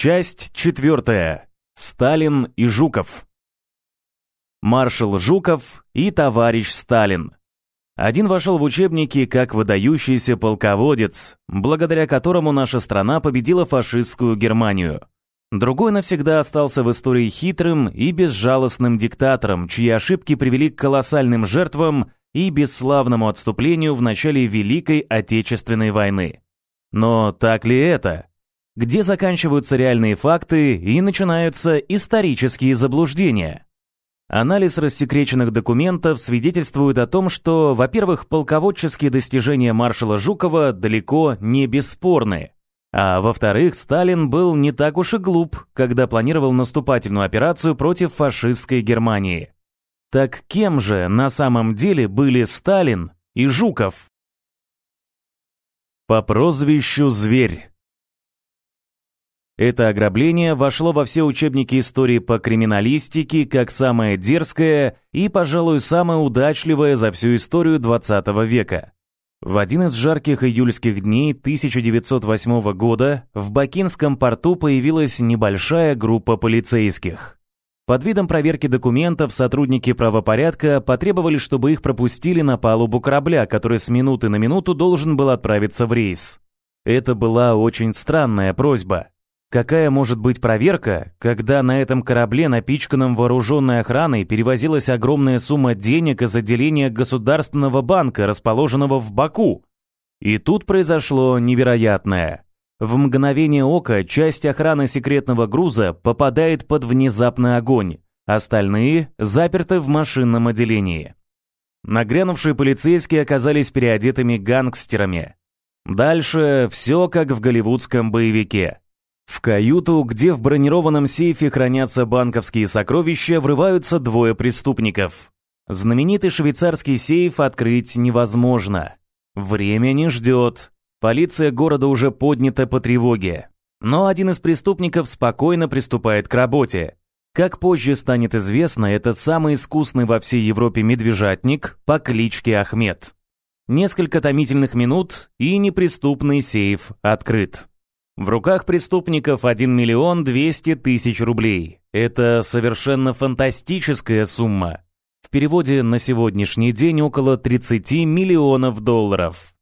Часть четвертая. Сталин и Жуков. Маршал Жуков и товарищ Сталин. Один вошел в учебники как выдающийся полководец, благодаря которому наша страна победила фашистскую Германию. Другой навсегда остался в истории хитрым и безжалостным диктатором, чьи ошибки привели к колоссальным жертвам и бесславному отступлению в начале Великой Отечественной войны. Но так ли это? Где заканчиваются реальные факты и начинаются исторические заблуждения? Анализ рассекреченных документов свидетельствует о том, что, во-первых, полководческие достижения маршала Жукова далеко не бесспорны, а во-вторых, Сталин был не так уж и глуп, когда планировал наступательную операцию против фашистской Германии. Так кем же на самом деле были Сталин и Жуков? По прозвищу «Зверь». Это ограбление вошло во все учебники истории по криминалистике как самое дерзкое и, пожалуй, самое удачливое за всю историю XX века. В один из жарких июльских дней 1908 года в Бакинском порту появилась небольшая группа полицейских. Под видом проверки документов сотрудники правопорядка потребовали, чтобы их пропустили на палубу корабля, который с минуты на минуту должен был отправиться в рейс. Это была очень странная просьба. Какая может быть проверка, когда на этом корабле, напичканном вооруженной охраной, перевозилась огромная сумма денег из отделения Государственного банка, расположенного в Баку? И тут произошло невероятное. В мгновение ока часть охраны секретного груза попадает под внезапный огонь, остальные заперты в машинном отделении. Нагрянувшие полицейские оказались переодетыми гангстерами. Дальше все как в голливудском боевике. В каюту, где в бронированном сейфе хранятся банковские сокровища, врываются двое преступников. Знаменитый швейцарский сейф открыть невозможно. Время не ждет. Полиция города уже поднята по тревоге. Но один из преступников спокойно приступает к работе. Как позже станет известно, это самый искусный во всей Европе медвежатник по кличке Ахмед. Несколько томительных минут, и неприступный сейф открыт. В руках преступников 1 миллион 200 тысяч рублей. Это совершенно фантастическая сумма. В переводе на сегодняшний день около 30 миллионов долларов.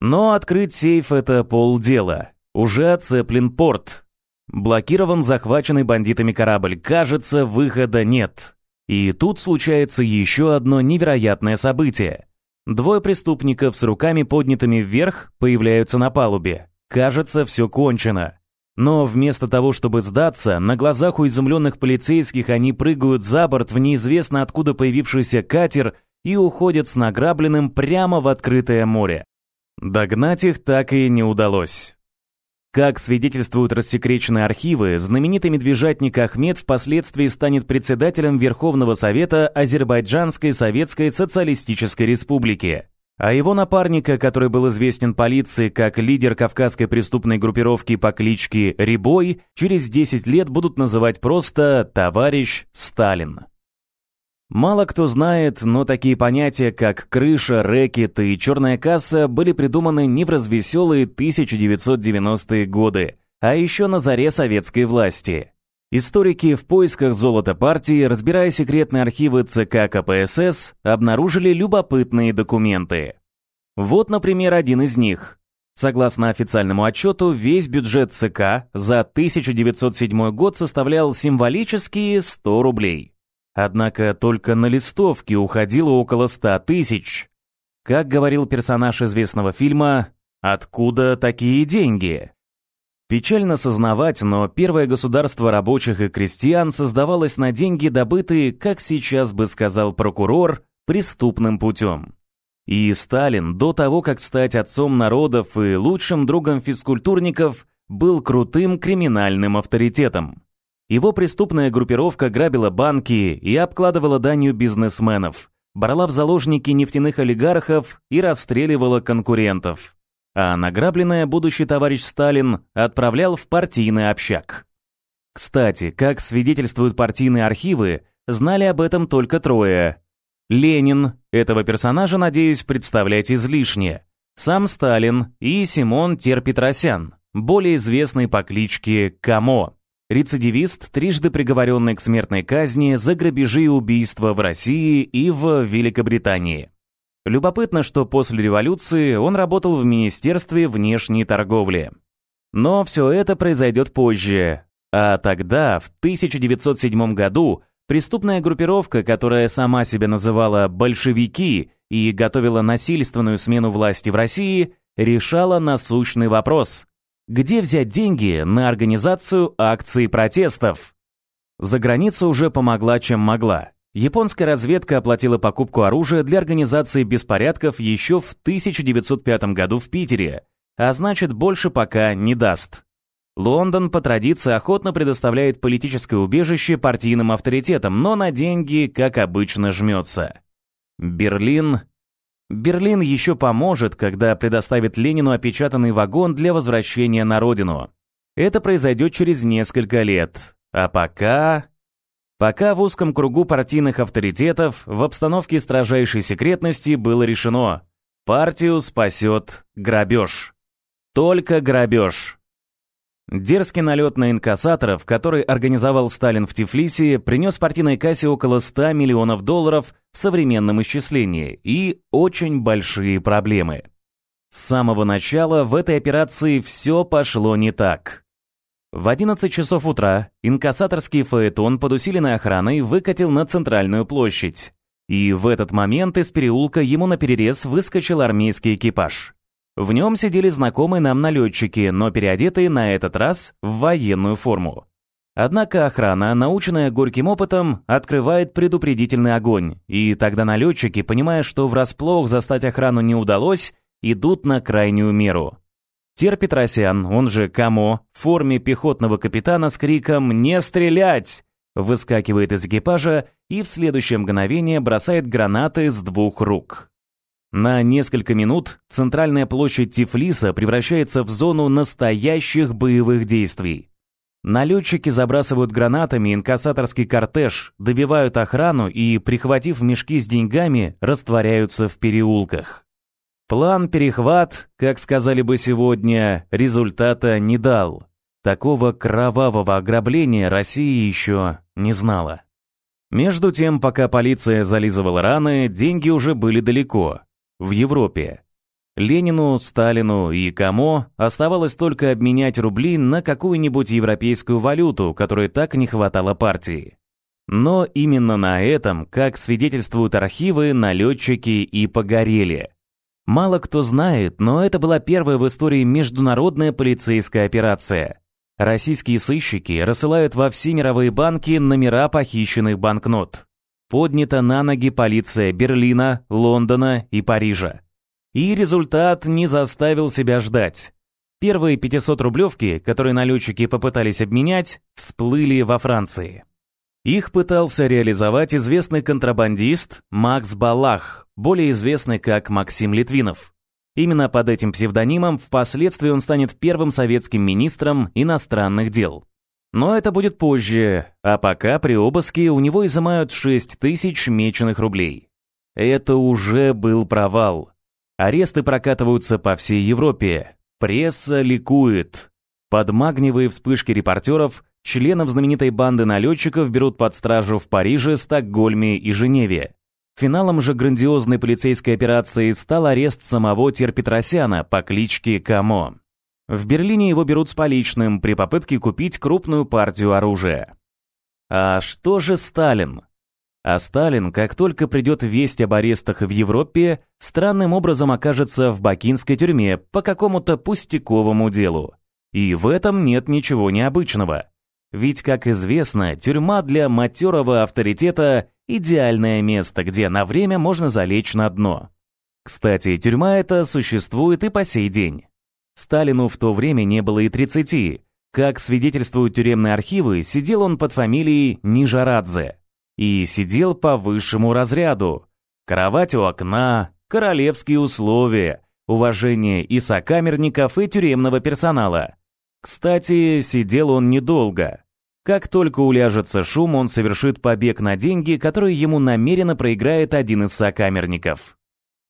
Но открыть сейф – это полдела. Уже оцеплен порт. Блокирован захваченный бандитами корабль. Кажется, выхода нет. И тут случается еще одно невероятное событие. Двое преступников с руками поднятыми вверх появляются на палубе. Кажется, все кончено. Но вместо того, чтобы сдаться, на глазах у изумленных полицейских они прыгают за борт в неизвестно откуда появившийся катер и уходят с награбленным прямо в открытое море. Догнать их так и не удалось. Как свидетельствуют рассекреченные архивы, знаменитый медвежатник Ахмед впоследствии станет председателем Верховного Совета Азербайджанской Советской Социалистической Республики а его напарника, который был известен полиции как лидер кавказской преступной группировки по кличке Рибой, через 10 лет будут называть просто «товарищ Сталин». Мало кто знает, но такие понятия, как крыша, рэкет и черная касса были придуманы не в развеселые 1990-е годы, а еще на заре советской власти. Историки в поисках золота партии, разбирая секретные архивы ЦК КПСС, обнаружили любопытные документы. Вот, например, один из них. Согласно официальному отчету, весь бюджет ЦК за 1907 год составлял символические 100 рублей. Однако только на листовки уходило около 100 тысяч. Как говорил персонаж известного фильма, «Откуда такие деньги?» Печально сознавать, но первое государство рабочих и крестьян создавалось на деньги, добытые, как сейчас бы сказал прокурор, преступным путем. И Сталин, до того, как стать отцом народов и лучшим другом физкультурников, был крутым криминальным авторитетом. Его преступная группировка грабила банки и обкладывала данью бизнесменов, брала в заложники нефтяных олигархов и расстреливала конкурентов а награбленное будущий товарищ Сталин отправлял в партийный общак. Кстати, как свидетельствуют партийные архивы, знали об этом только трое. Ленин, этого персонажа, надеюсь, представлять излишне, сам Сталин и Симон Терпетросян. более известный по кличке Камо. Рецидивист, трижды приговоренный к смертной казни за грабежи и убийства в России и в Великобритании. Любопытно, что после революции он работал в Министерстве внешней торговли. Но все это произойдет позже. А тогда, в 1907 году, преступная группировка, которая сама себя называла «большевики» и готовила насильственную смену власти в России, решала насущный вопрос где взять деньги на организацию акций протестов? За граница уже помогла, чем могла. Японская разведка оплатила покупку оружия для организации беспорядков еще в 1905 году в Питере, а значит больше пока не даст. Лондон по традиции охотно предоставляет политическое убежище партийным авторитетам, но на деньги, как обычно, жмется. Берлин Берлин еще поможет, когда предоставит Ленину опечатанный вагон для возвращения на родину. Это произойдет через несколько лет. А пока... Пока в узком кругу партийных авторитетов в обстановке строжайшей секретности было решено партию спасет грабеж. Только грабеж. Дерзкий налет на инкассаторов, который организовал Сталин в Тифлисе, принес партийной кассе около 100 миллионов долларов в современном исчислении и очень большие проблемы. С самого начала в этой операции все пошло не так. В 11 часов утра инкассаторский фаэтон под усиленной охраной выкатил на центральную площадь. И в этот момент из переулка ему наперерез выскочил армейский экипаж. В нем сидели знакомые нам налетчики, но переодетые на этот раз в военную форму. Однако охрана, наученная горьким опытом, открывает предупредительный огонь, и тогда налетчики, понимая, что врасплох застать охрану не удалось, идут на крайнюю меру. Тер Петросян, он же Камо, в форме пехотного капитана с криком «Не стрелять!» выскакивает из экипажа и в следующее мгновение бросает гранаты с двух рук. На несколько минут центральная площадь Тифлиса превращается в зону настоящих боевых действий. Налетчики забрасывают гранатами инкассаторский кортеж, добивают охрану и, прихватив мешки с деньгами, растворяются в переулках. План «Перехват», как сказали бы сегодня, результата не дал. Такого кровавого ограбления Россия еще не знала. Между тем, пока полиция зализывала раны, деньги уже были далеко, в Европе. Ленину, Сталину и Камо оставалось только обменять рубли на какую-нибудь европейскую валюту, которой так не хватало партии. Но именно на этом, как свидетельствуют архивы, налетчики и погорели. Мало кто знает, но это была первая в истории международная полицейская операция. Российские сыщики рассылают во все мировые банки номера похищенных банкнот. Поднята на ноги полиция Берлина, Лондона и Парижа. И результат не заставил себя ждать. Первые 500-рублевки, которые налетчики попытались обменять, всплыли во Франции. Их пытался реализовать известный контрабандист Макс Балах, более известный как Максим Литвинов. Именно под этим псевдонимом впоследствии он станет первым советским министром иностранных дел. Но это будет позже, а пока при обыске у него изымают 6 тысяч меченых рублей. Это уже был провал. Аресты прокатываются по всей Европе. Пресса ликует. Под магниевые вспышки репортеров членов знаменитой банды налетчиков берут под стражу в Париже, Стокгольме и Женеве. Финалом же грандиозной полицейской операции стал арест самого Терпетросяна по кличке Камо. В Берлине его берут с поличным при попытке купить крупную партию оружия. А что же Сталин? А Сталин, как только придет весть об арестах в Европе, странным образом окажется в бакинской тюрьме по какому-то пустяковому делу. И в этом нет ничего необычного. Ведь, как известно, тюрьма для матерого авторитета – идеальное место, где на время можно залечь на дно. Кстати, тюрьма эта существует и по сей день. Сталину в то время не было и 30. Как свидетельствуют тюремные архивы, сидел он под фамилией Нижарадзе. И сидел по высшему разряду. Кровать у окна, королевские условия, уважение и сокамерников, и тюремного персонала. Кстати, сидел он недолго. Как только уляжется шум, он совершит побег на деньги, которые ему намеренно проиграет один из сокамерников.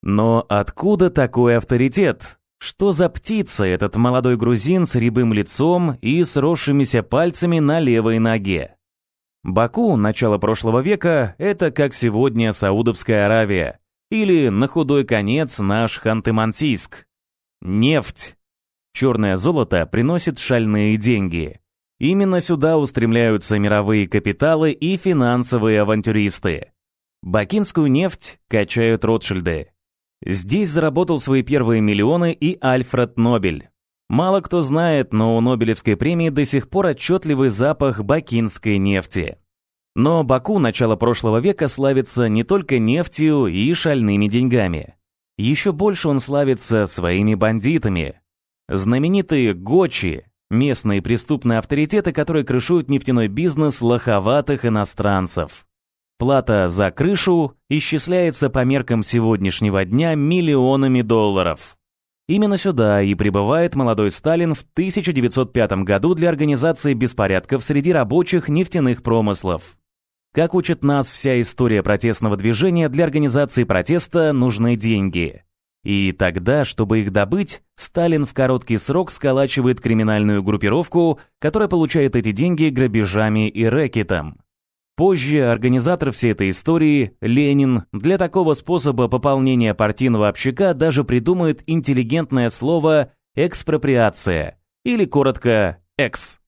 Но откуда такой авторитет? Что за птица этот молодой грузин с рябым лицом и сросшимися пальцами на левой ноге? Баку, начало прошлого века, это как сегодня Саудовская Аравия, или, на худой конец, наш Ханты-Мансийск. Нефть. Черное золото приносит шальные деньги. Именно сюда устремляются мировые капиталы и финансовые авантюристы. Бакинскую нефть качают Ротшильды. Здесь заработал свои первые миллионы и Альфред Нобель. Мало кто знает, но у Нобелевской премии до сих пор отчетливый запах бакинской нефти. Но Баку начала прошлого века славится не только нефтью и шальными деньгами. Еще больше он славится своими бандитами. Знаменитые Гочи, местные преступные авторитеты, которые крышуют нефтяной бизнес лоховатых иностранцев. Плата за крышу исчисляется по меркам сегодняшнего дня миллионами долларов. Именно сюда и прибывает молодой Сталин в 1905 году для организации беспорядков среди рабочих нефтяных промыслов. Как учит нас вся история протестного движения, для организации протеста нужны деньги. И тогда, чтобы их добыть, Сталин в короткий срок сколачивает криминальную группировку, которая получает эти деньги грабежами и рэкетом. Позже организатор всей этой истории, Ленин, для такого способа пополнения партийного общака даже придумает интеллигентное слово «экспроприация» или коротко «экс».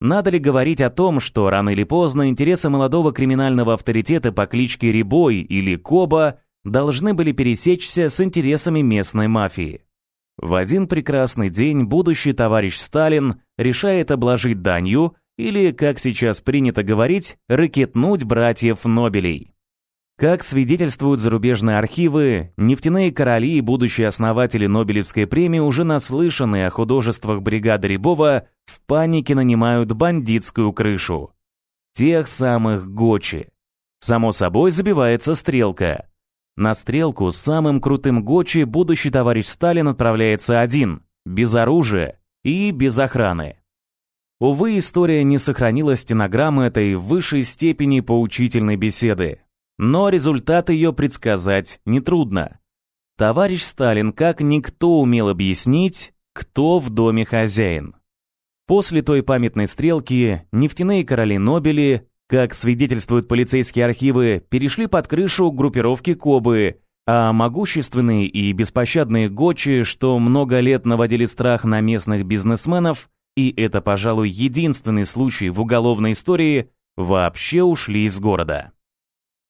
Надо ли говорить о том, что рано или поздно интересы молодого криминального авторитета по кличке Рибой или Коба должны были пересечься с интересами местной мафии? В один прекрасный день будущий товарищ Сталин решает обложить данью или, как сейчас принято говорить, ракетнуть братьев Нобелей. Как свидетельствуют зарубежные архивы, нефтяные короли и будущие основатели Нобелевской премии уже наслышаны о художествах бригады Рябова в панике нанимают бандитскую крышу. Тех самых Гочи. Само собой забивается стрелка. На стрелку с самым крутым Гочи будущий товарищ Сталин отправляется один, без оружия и без охраны. Увы, история не сохранила стенограммы этой высшей степени поучительной беседы. Но результат ее предсказать нетрудно. Товарищ Сталин как никто умел объяснить, кто в доме хозяин. После той памятной стрелки нефтяные короли Нобели, как свидетельствуют полицейские архивы, перешли под крышу группировки Кобы, а могущественные и беспощадные Гочи, что много лет наводили страх на местных бизнесменов, и это, пожалуй, единственный случай в уголовной истории, вообще ушли из города.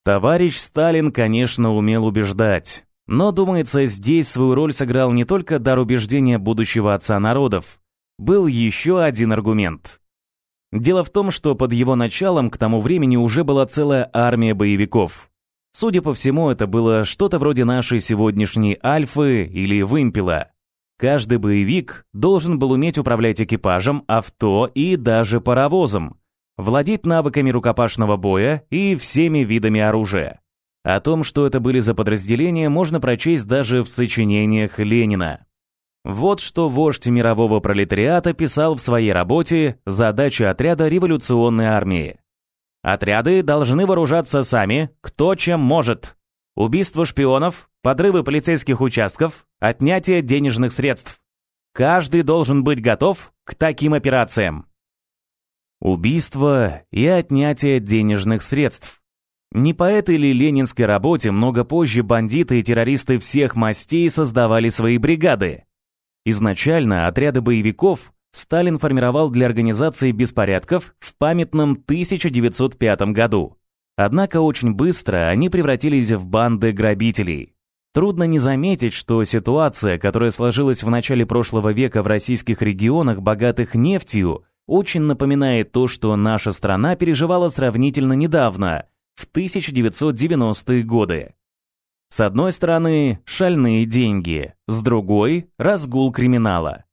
Товарищ Сталин, конечно, умел убеждать, но, думается, здесь свою роль сыграл не только дар убеждения будущего отца народов. Был еще один аргумент. Дело в том, что под его началом к тому времени уже была целая армия боевиков. Судя по всему, это было что-то вроде нашей сегодняшней Альфы или Вымпела. Каждый боевик должен был уметь управлять экипажем, авто и даже паровозом, владеть навыками рукопашного боя и всеми видами оружия. О том, что это были за подразделения, можно прочесть даже в сочинениях Ленина. Вот что вождь мирового пролетариата писал в своей работе «Задача отряда революционной армии». Отряды должны вооружаться сами, кто чем может. Убийство шпионов, подрывы полицейских участков, отнятие денежных средств. Каждый должен быть готов к таким операциям. Убийство и отнятие денежных средств. Не по этой ли ленинской работе много позже бандиты и террористы всех мастей создавали свои бригады? Изначально отряды боевиков Сталин формировал для организации беспорядков в памятном 1905 году. Однако очень быстро они превратились в банды грабителей. Трудно не заметить, что ситуация, которая сложилась в начале прошлого века в российских регионах, богатых нефтью, очень напоминает то, что наша страна переживала сравнительно недавно, в 1990-е годы. С одной стороны, шальные деньги, с другой – разгул криминала.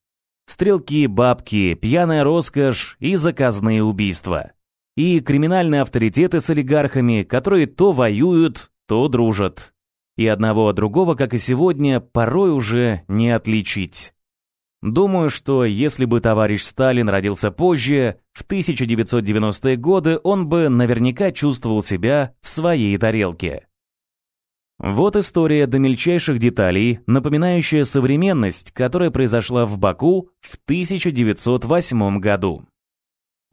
Стрелки, бабки, пьяная роскошь и заказные убийства и криминальные авторитеты с олигархами, которые то воюют, то дружат. И одного от другого, как и сегодня, порой уже не отличить. Думаю, что если бы товарищ Сталин родился позже, в 1990-е годы он бы наверняка чувствовал себя в своей тарелке. Вот история до мельчайших деталей, напоминающая современность, которая произошла в Баку в 1908 году.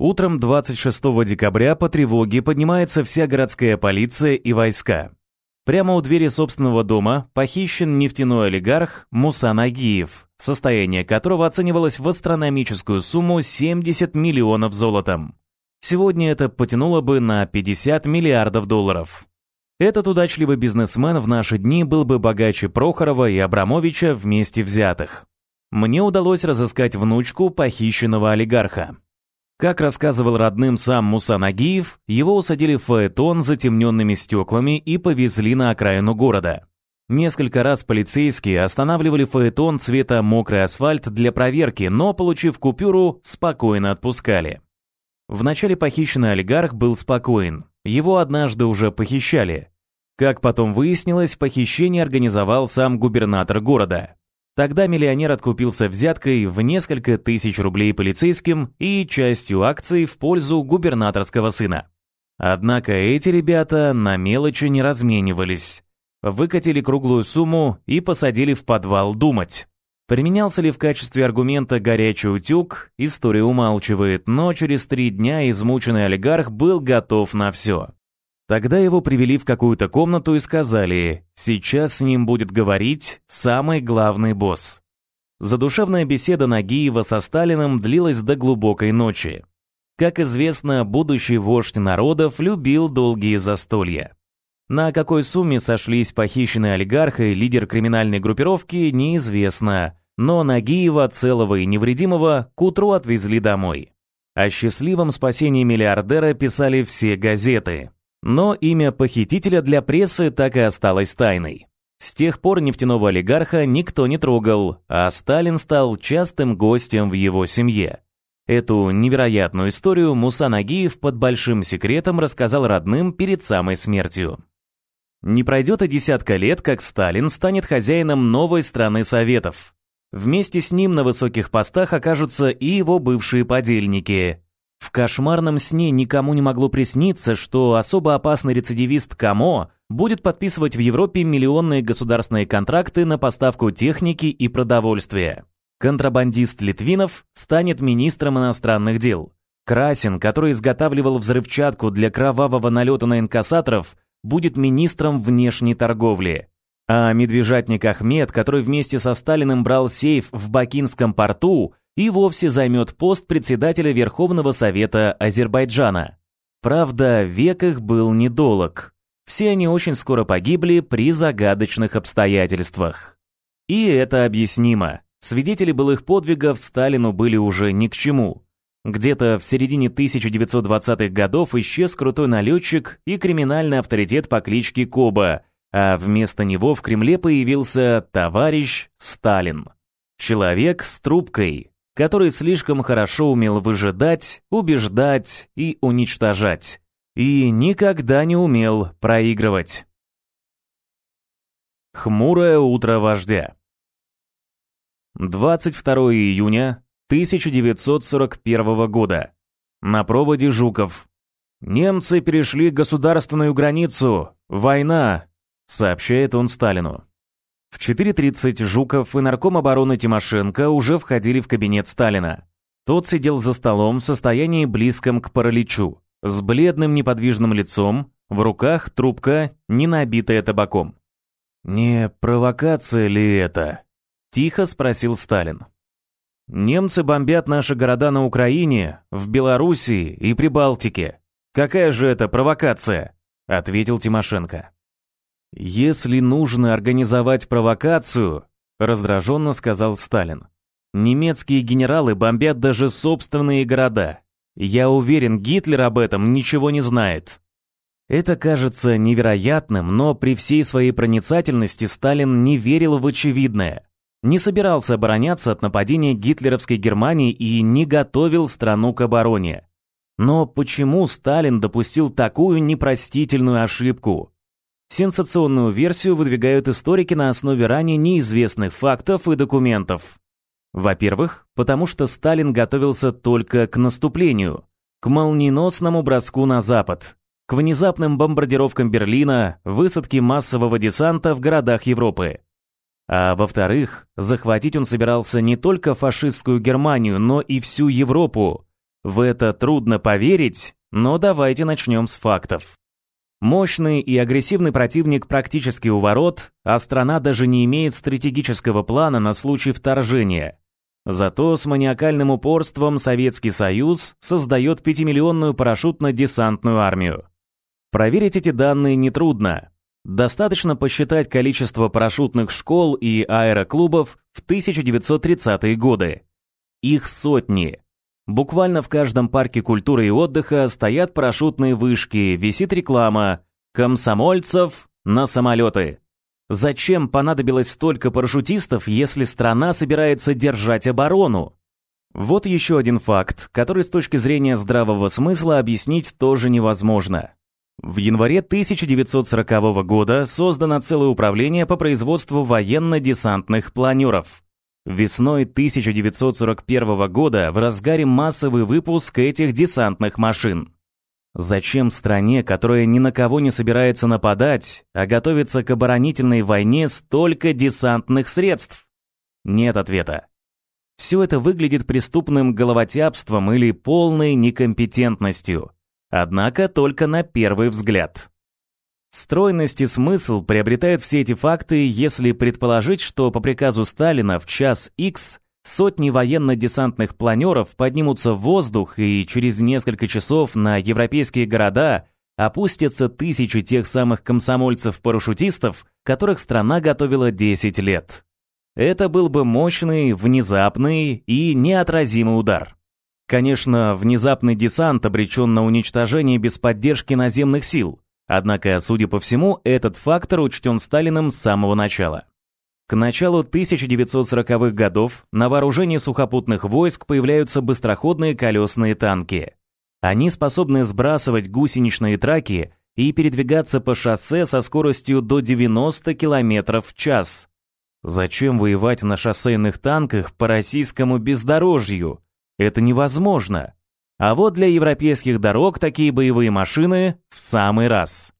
Утром 26 декабря по тревоге поднимается вся городская полиция и войска. Прямо у двери собственного дома похищен нефтяной олигарх Муса Нагиев, состояние которого оценивалось в астрономическую сумму 70 миллионов золотом. Сегодня это потянуло бы на 50 миллиардов долларов. Этот удачливый бизнесмен в наши дни был бы богаче Прохорова и Абрамовича вместе взятых. Мне удалось разыскать внучку похищенного олигарха. Как рассказывал родным сам Муса Нагиев, его усадили в фаэтон с затемненными стеклами и повезли на окраину города. Несколько раз полицейские останавливали фаэтон цвета мокрый асфальт для проверки, но, получив купюру, спокойно отпускали. Вначале похищенный олигарх был спокоен. Его однажды уже похищали. Как потом выяснилось, похищение организовал сам губернатор города. Тогда миллионер откупился взяткой в несколько тысяч рублей полицейским и частью акций в пользу губернаторского сына. Однако эти ребята на мелочи не разменивались. Выкатили круглую сумму и посадили в подвал думать. Применялся ли в качестве аргумента горячий утюг, история умалчивает, но через три дня измученный олигарх был готов на все. Тогда его привели в какую-то комнату и сказали, сейчас с ним будет говорить самый главный босс. Задушевная беседа Нагиева со Сталиным длилась до глубокой ночи. Как известно, будущий вождь народов любил долгие застолья. На какой сумме сошлись похищенный олигарх и лидер криминальной группировки, неизвестно, но Нагиева, целого и невредимого, к утру отвезли домой. О счастливом спасении миллиардера писали все газеты. Но имя похитителя для прессы так и осталось тайной. С тех пор нефтяного олигарха никто не трогал, а Сталин стал частым гостем в его семье. Эту невероятную историю Муса Нагиев под большим секретом рассказал родным перед самой смертью. Не пройдет и десятка лет, как Сталин станет хозяином новой страны Советов. Вместе с ним на высоких постах окажутся и его бывшие подельники. В кошмарном сне никому не могло присниться, что особо опасный рецидивист Камо будет подписывать в Европе миллионные государственные контракты на поставку техники и продовольствия. Контрабандист Литвинов станет министром иностранных дел. Красин, который изготавливал взрывчатку для кровавого налета на инкассаторов, будет министром внешней торговли. А медвежатник Ахмед, который вместе со Сталиным брал сейф в Бакинском порту, и вовсе займет пост председателя Верховного Совета Азербайджана. Правда, век их был недолог. Все они очень скоро погибли при загадочных обстоятельствах. И это объяснимо. Свидетели былых подвигов Сталину были уже ни к чему. Где-то в середине 1920-х годов исчез крутой налетчик и криминальный авторитет по кличке Коба, а вместо него в Кремле появился товарищ Сталин. Человек с трубкой, который слишком хорошо умел выжидать, убеждать и уничтожать. И никогда не умел проигрывать. Хмурое утро вождя. 22 июня 1941 года. На проводе Жуков. «Немцы перешли государственную границу. Война», — сообщает он Сталину. В 4.30 Жуков и нарком обороны Тимошенко уже входили в кабинет Сталина. Тот сидел за столом в состоянии близком к параличу, с бледным неподвижным лицом, в руках трубка, не набитая табаком. «Не провокация ли это?» – тихо спросил Сталин. «Немцы бомбят наши города на Украине, в Белоруссии и Прибалтике. Какая же это провокация?» – ответил Тимошенко. «Если нужно организовать провокацию», — раздраженно сказал Сталин, «немецкие генералы бомбят даже собственные города. Я уверен, Гитлер об этом ничего не знает». Это кажется невероятным, но при всей своей проницательности Сталин не верил в очевидное. Не собирался обороняться от нападения гитлеровской Германии и не готовил страну к обороне. Но почему Сталин допустил такую непростительную ошибку? Сенсационную версию выдвигают историки на основе ранее неизвестных фактов и документов. Во-первых, потому что Сталин готовился только к наступлению, к молниеносному броску на Запад, к внезапным бомбардировкам Берлина, высадке массового десанта в городах Европы. А во-вторых, захватить он собирался не только фашистскую Германию, но и всю Европу. В это трудно поверить, но давайте начнем с фактов. Мощный и агрессивный противник практически у ворот, а страна даже не имеет стратегического плана на случай вторжения. Зато с маниакальным упорством Советский Союз создает пятимиллионную парашютно-десантную армию. Проверить эти данные нетрудно. Достаточно посчитать количество парашютных школ и аэроклубов в 1930-е годы. Их сотни. Буквально в каждом парке культуры и отдыха стоят парашютные вышки, висит реклама «Комсомольцев на самолеты». Зачем понадобилось столько парашютистов, если страна собирается держать оборону? Вот еще один факт, который с точки зрения здравого смысла объяснить тоже невозможно. В январе 1940 года создано целое управление по производству военно-десантных планеров. Весной 1941 года в разгаре массовый выпуск этих десантных машин. Зачем стране, которая ни на кого не собирается нападать, а готовится к оборонительной войне, столько десантных средств? Нет ответа. Все это выглядит преступным головотяпством или полной некомпетентностью. Однако только на первый взгляд. Стройность и смысл приобретают все эти факты, если предположить, что по приказу Сталина в час X сотни военно-десантных планеров поднимутся в воздух и через несколько часов на европейские города опустятся тысячи тех самых комсомольцев-парашютистов, которых страна готовила 10 лет. Это был бы мощный, внезапный и неотразимый удар. Конечно, внезапный десант обречен на уничтожение без поддержки наземных сил – Однако, судя по всему, этот фактор учтен Сталиным с самого начала. К началу 1940-х годов на вооружении сухопутных войск появляются быстроходные колесные танки. Они способны сбрасывать гусеничные траки и передвигаться по шоссе со скоростью до 90 км в час. Зачем воевать на шоссейных танках по российскому бездорожью? Это невозможно. А вот для европейских дорог такие боевые машины в самый раз.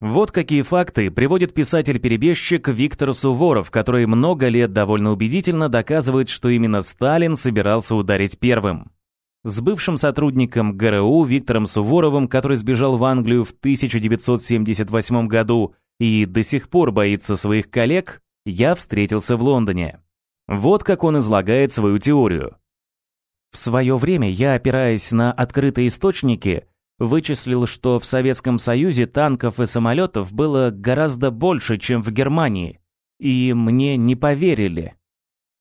Вот какие факты приводит писатель-перебежчик Виктор Суворов, который много лет довольно убедительно доказывает, что именно Сталин собирался ударить первым. С бывшим сотрудником ГРУ Виктором Суворовым, который сбежал в Англию в 1978 году и до сих пор боится своих коллег, я встретился в Лондоне. Вот как он излагает свою теорию. В свое время я, опираясь на открытые источники, вычислил, что в Советском Союзе танков и самолетов было гораздо больше, чем в Германии, и мне не поверили.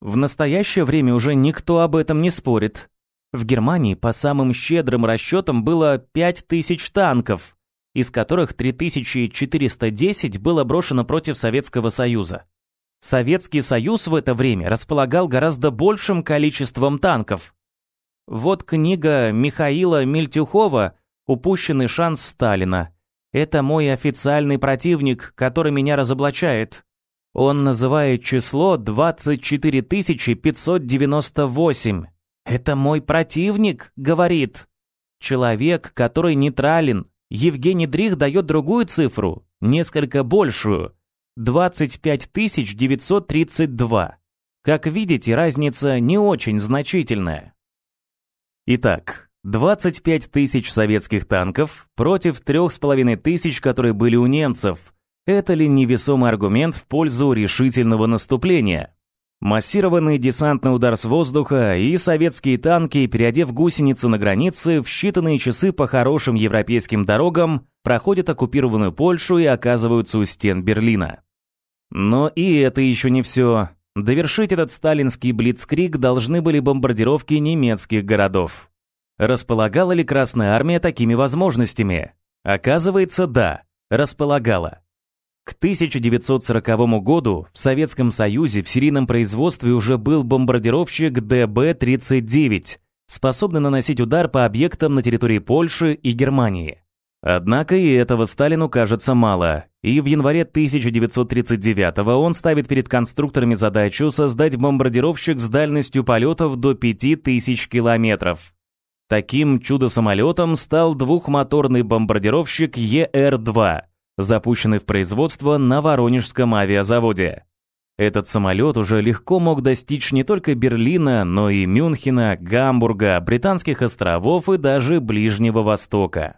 В настоящее время уже никто об этом не спорит. В Германии по самым щедрым расчетам было 5000 танков, из которых 3410 было брошено против Советского Союза. Советский Союз в это время располагал гораздо большим количеством танков, вот книга Михаила Мельтюхова «Упущенный шанс Сталина». Это мой официальный противник, который меня разоблачает. Он называет число 24598. «Это мой противник», — говорит. Человек, который нейтрален. Евгений Дрих дает другую цифру, несколько большую. 25932. Как видите, разница не очень значительная. Итак, 25 тысяч советских танков против 3,5 тысяч, которые были у немцев. Это ли невесомый аргумент в пользу решительного наступления? Массированный десантный удар с воздуха и советские танки, переодев гусеницы на границе, в считанные часы по хорошим европейским дорогам проходят оккупированную Польшу и оказываются у стен Берлина. Но и это еще не все. Довершить этот сталинский блицкриг должны были бомбардировки немецких городов. Располагала ли Красная Армия такими возможностями? Оказывается, да, располагала. К 1940 году в Советском Союзе в серийном производстве уже был бомбардировщик ДБ-39, способный наносить удар по объектам на территории Польши и Германии. Однако и этого Сталину кажется мало, и в январе 1939 он ставит перед конструкторами задачу создать бомбардировщик с дальностью полетов до 5000 километров. Таким чудо-самолетом стал двухмоторный бомбардировщик ЕР-2, запущенный в производство на Воронежском авиазаводе. Этот самолет уже легко мог достичь не только Берлина, но и Мюнхена, Гамбурга, Британских островов и даже Ближнего Востока.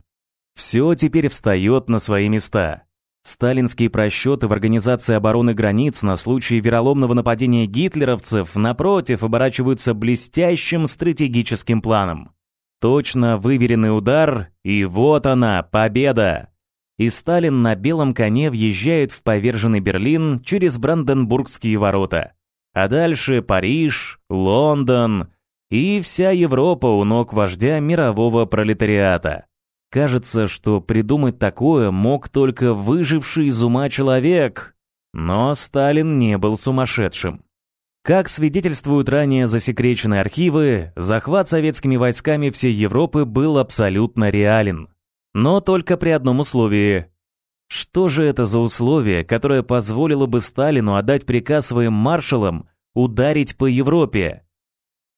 Все теперь встает на свои места. Сталинские просчеты в организации обороны границ на случай вероломного нападения гитлеровцев, напротив, оборачиваются блестящим стратегическим планом. Точно выверенный удар, и вот она, победа! и Сталин на белом коне въезжает в поверженный Берлин через Бранденбургские ворота. А дальше Париж, Лондон и вся Европа у ног вождя мирового пролетариата. Кажется, что придумать такое мог только выживший из ума человек. Но Сталин не был сумасшедшим. Как свидетельствуют ранее засекреченные архивы, захват советскими войсками всей Европы был абсолютно реален. Но только при одном условии. Что же это за условие, которое позволило бы Сталину отдать приказ своим маршалам ударить по Европе?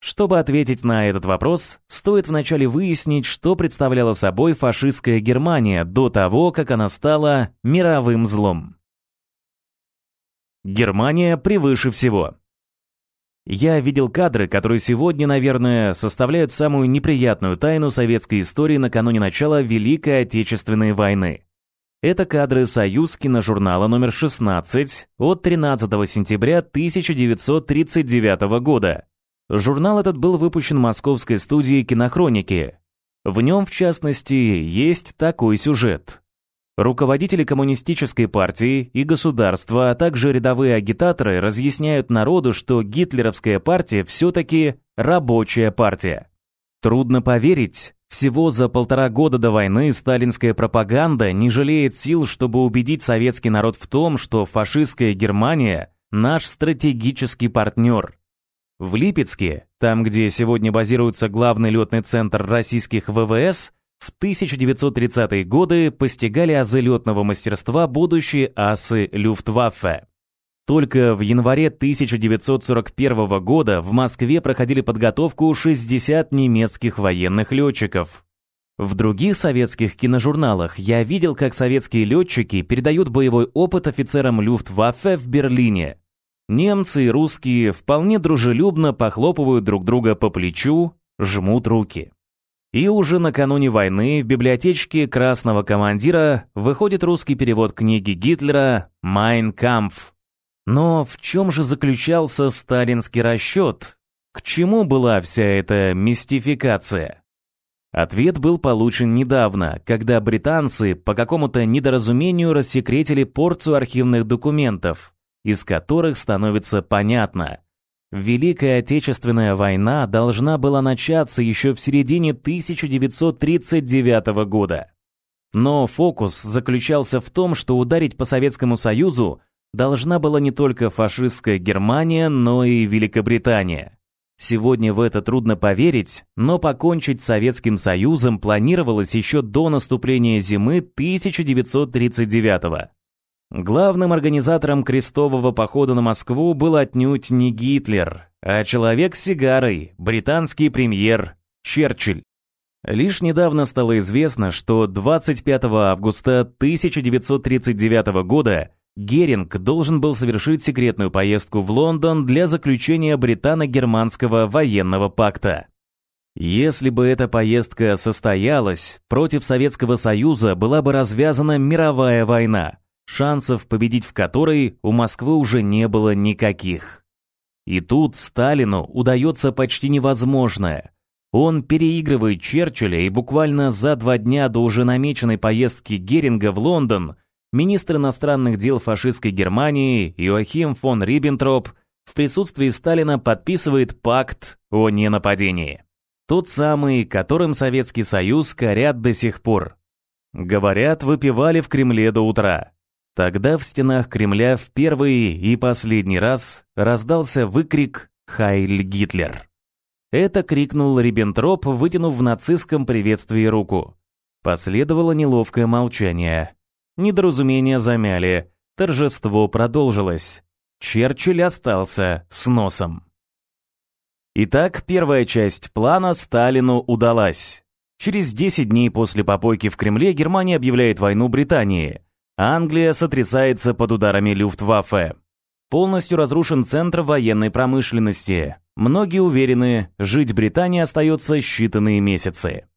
Чтобы ответить на этот вопрос, стоит вначале выяснить, что представляла собой фашистская Германия до того, как она стала мировым злом. Германия превыше всего. Я видел кадры, которые сегодня, наверное, составляют самую неприятную тайну советской истории накануне начала Великой Отечественной войны. Это кадры «Союз» киножурнала номер 16 от 13 сентября 1939 года. Журнал этот был выпущен московской студией кинохроники. В нем, в частности, есть такой сюжет. Руководители коммунистической партии и государства, а также рядовые агитаторы разъясняют народу, что гитлеровская партия все-таки рабочая партия. Трудно поверить, всего за полтора года до войны сталинская пропаганда не жалеет сил, чтобы убедить советский народ в том, что фашистская Германия – наш стратегический партнер. В Липецке, там, где сегодня базируется главный летный центр российских ВВС – в 1930-е годы постигали азы летного мастерства будущие асы Люфтваффе. Только в январе 1941 года в Москве проходили подготовку 60 немецких военных летчиков. В других советских киножурналах я видел, как советские летчики передают боевой опыт офицерам Люфтваффе в Берлине. Немцы и русские вполне дружелюбно похлопывают друг друга по плечу, жмут руки. И уже накануне войны в библиотечке Красного командира выходит русский перевод книги Гитлера «Майн Кампф». Но в чем же заключался сталинский расчет? К чему была вся эта мистификация? Ответ был получен недавно, когда британцы по какому-то недоразумению рассекретили порцию архивных документов, из которых становится понятно, Великая Отечественная война должна была начаться еще в середине 1939 года. Но фокус заключался в том, что ударить по Советскому Союзу должна была не только фашистская Германия, но и Великобритания. Сегодня в это трудно поверить, но покончить с Советским Союзом планировалось еще до наступления зимы 1939 года. Главным организатором крестового похода на Москву был отнюдь не Гитлер, а человек с сигарой, британский премьер Черчилль. Лишь недавно стало известно, что 25 августа 1939 года Геринг должен был совершить секретную поездку в Лондон для заключения британо-германского военного пакта. Если бы эта поездка состоялась, против Советского Союза была бы развязана мировая война – шансов победить в которой у Москвы уже не было никаких. И тут Сталину удается почти невозможное. Он переигрывает Черчилля и буквально за два дня до уже намеченной поездки Геринга в Лондон министр иностранных дел фашистской Германии Иоахим фон Риббентроп в присутствии Сталина подписывает пакт о ненападении. Тот самый, которым Советский Союз корят до сих пор. Говорят, выпивали в Кремле до утра. Тогда в стенах Кремля в первый и последний раз раздался выкрик «Хайль Гитлер!». Это крикнул Риббентроп, вытянув в нацистском приветствии руку. Последовало неловкое молчание. Недоразумения замяли, торжество продолжилось. Черчилль остался с носом. Итак, первая часть плана Сталину удалась. Через 10 дней после попойки в Кремле Германия объявляет войну Британии. Англия сотрясается под ударами Люфтваффе. Полностью разрушен центр военной промышленности. Многие уверены, жить Британии остается считанные месяцы.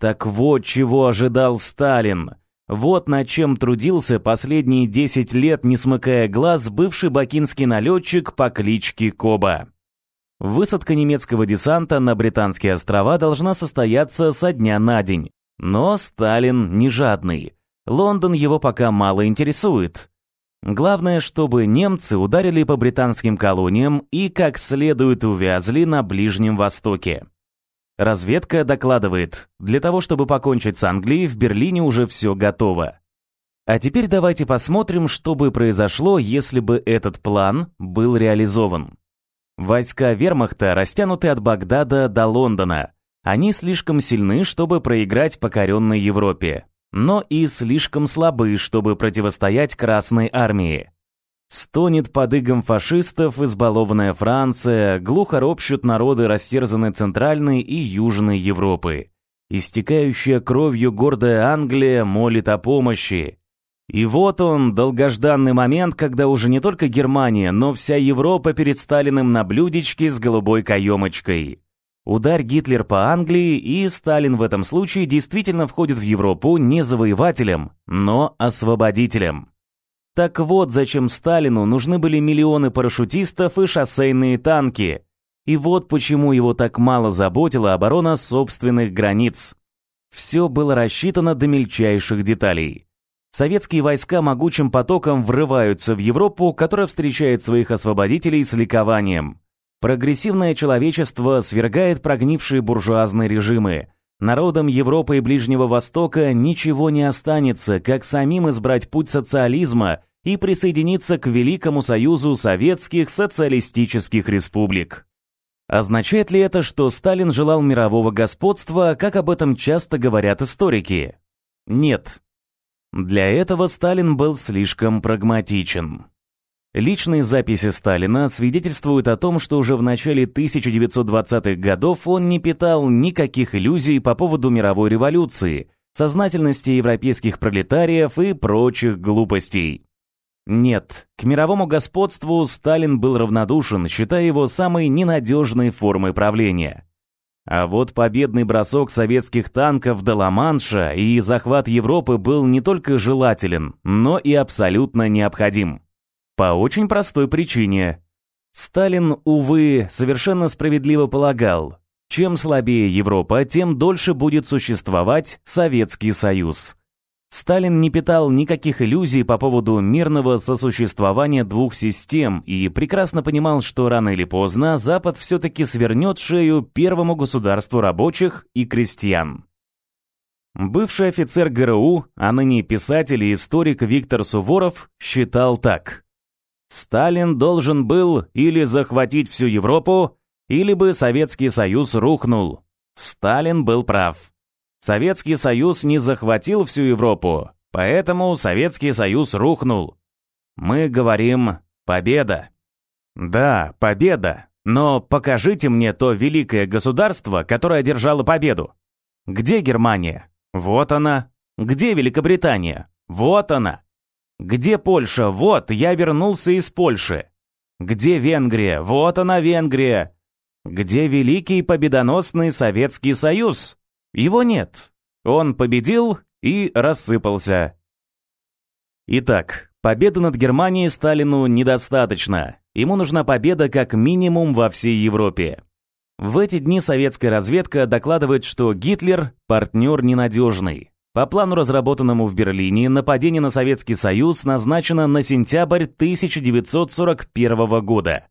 Так вот, чего ожидал Сталин. Вот над чем трудился последние 10 лет, не смыкая глаз, бывший бакинский налетчик по кличке Коба. Высадка немецкого десанта на Британские острова должна состояться со дня на день. Но Сталин не жадный. Лондон его пока мало интересует. Главное, чтобы немцы ударили по британским колониям и как следует увязли на Ближнем Востоке. Разведка докладывает, для того, чтобы покончить с Англией, в Берлине уже все готово. А теперь давайте посмотрим, что бы произошло, если бы этот план был реализован. Войска вермахта растянуты от Багдада до Лондона. Они слишком сильны, чтобы проиграть покоренной Европе, но и слишком слабы, чтобы противостоять Красной армии. Стонет под игом фашистов избалованная Франция, глухо ропщут народы растерзанной Центральной и Южной Европы. Истекающая кровью гордая Англия молит о помощи. И вот он, долгожданный момент, когда уже не только Германия, но вся Европа перед Сталиным на блюдечке с голубой каемочкой. Удар Гитлер по Англии, и Сталин в этом случае действительно входит в Европу не завоевателем, но освободителем. Так вот, зачем Сталину нужны были миллионы парашютистов и шоссейные танки. И вот почему его так мало заботила оборона собственных границ. Все было рассчитано до мельчайших деталей. Советские войска могучим потоком врываются в Европу, которая встречает своих освободителей с ликованием. Прогрессивное человечество свергает прогнившие буржуазные режимы. Народам Европы и Ближнего Востока ничего не останется, как самим избрать путь социализма и присоединиться к Великому Союзу Советских Социалистических Республик. Означает ли это, что Сталин желал мирового господства, как об этом часто говорят историки? Нет, для этого Сталин был слишком прагматичен. Личные записи Сталина свидетельствуют о том, что уже в начале 1920-х годов он не питал никаких иллюзий по поводу мировой революции, сознательности европейских пролетариев и прочих глупостей. Нет, к мировому господству Сталин был равнодушен, считая его самой ненадежной формой правления. А вот победный бросок советских танков до Ла-Манша и захват Европы был не только желателен, но и абсолютно необходим. По очень простой причине. Сталин, увы, совершенно справедливо полагал, чем слабее Европа, тем дольше будет существовать Советский Союз. Сталин не питал никаких иллюзий по поводу мирного сосуществования двух систем и прекрасно понимал, что рано или поздно Запад все-таки свернет шею первому государству рабочих и крестьян. Бывший офицер ГРУ, а ныне писатель и историк Виктор Суворов считал так. Сталин должен был или захватить всю Европу, или бы Советский Союз рухнул. Сталин был прав. Советский Союз не захватил всю Европу, поэтому Советский Союз рухнул. Мы говорим «победа». Да, победа, но покажите мне то великое государство, которое одержало победу. Где Германия? Вот она. Где Великобритания? Вот она. Где Польша? Вот, я вернулся из Польши. Где Венгрия? Вот она, Венгрия. Где великий победоносный Советский Союз? Его нет. Он победил и рассыпался. Итак, победы над Германией Сталину недостаточно. Ему нужна победа как минимум во всей Европе. В эти дни советская разведка докладывает, что Гитлер – партнер ненадежный. По плану, разработанному в Берлине, нападение на Советский Союз назначено на сентябрь 1941 года.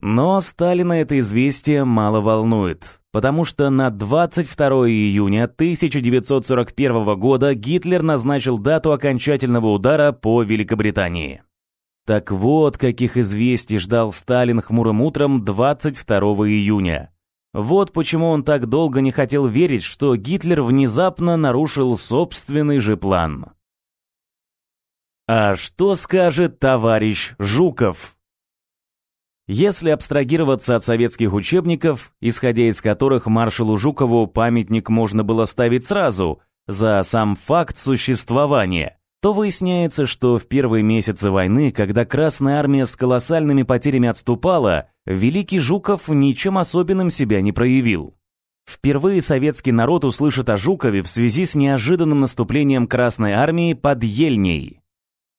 Но Сталина это известие мало волнует, потому что на 22 июня 1941 года Гитлер назначил дату окончательного удара по Великобритании. Так вот, каких известий ждал Сталин хмурым утром 22 июня. Вот почему он так долго не хотел верить, что Гитлер внезапно нарушил собственный же план. А что скажет товарищ Жуков? Если абстрагироваться от советских учебников, исходя из которых маршалу Жукову памятник можно было ставить сразу за сам факт существования, то выясняется, что в первые месяцы войны, когда Красная Армия с колоссальными потерями отступала, Великий Жуков ничем особенным себя не проявил. Впервые советский народ услышит о Жукове в связи с неожиданным наступлением Красной Армии под Ельней.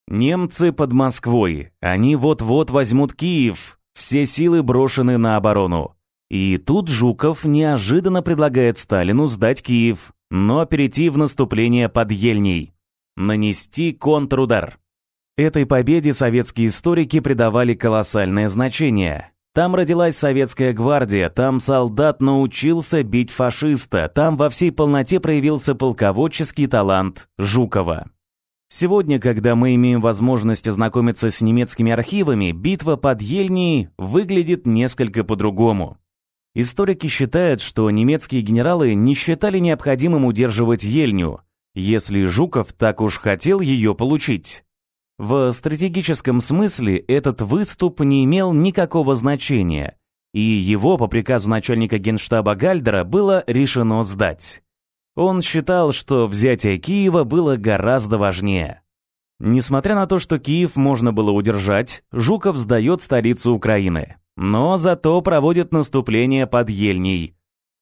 Немцы под Москвой, они вот-вот возьмут Киев, все силы брошены на оборону. И тут Жуков неожиданно предлагает Сталину сдать Киев, но перейти в наступление под Ельней нанести контрудар. Этой победе советские историки придавали колоссальное значение. Там родилась советская гвардия, там солдат научился бить фашиста, там во всей полноте проявился полководческий талант Жукова. Сегодня, когда мы имеем возможность ознакомиться с немецкими архивами, битва под Ельней выглядит несколько по-другому. Историки считают, что немецкие генералы не считали необходимым удерживать Ельню, если Жуков так уж хотел ее получить. В стратегическом смысле этот выступ не имел никакого значения, и его по приказу начальника генштаба Гальдера было решено сдать. Он считал, что взятие Киева было гораздо важнее. Несмотря на то, что Киев можно было удержать, Жуков сдает столицу Украины. Но зато проводит наступление под Ельней,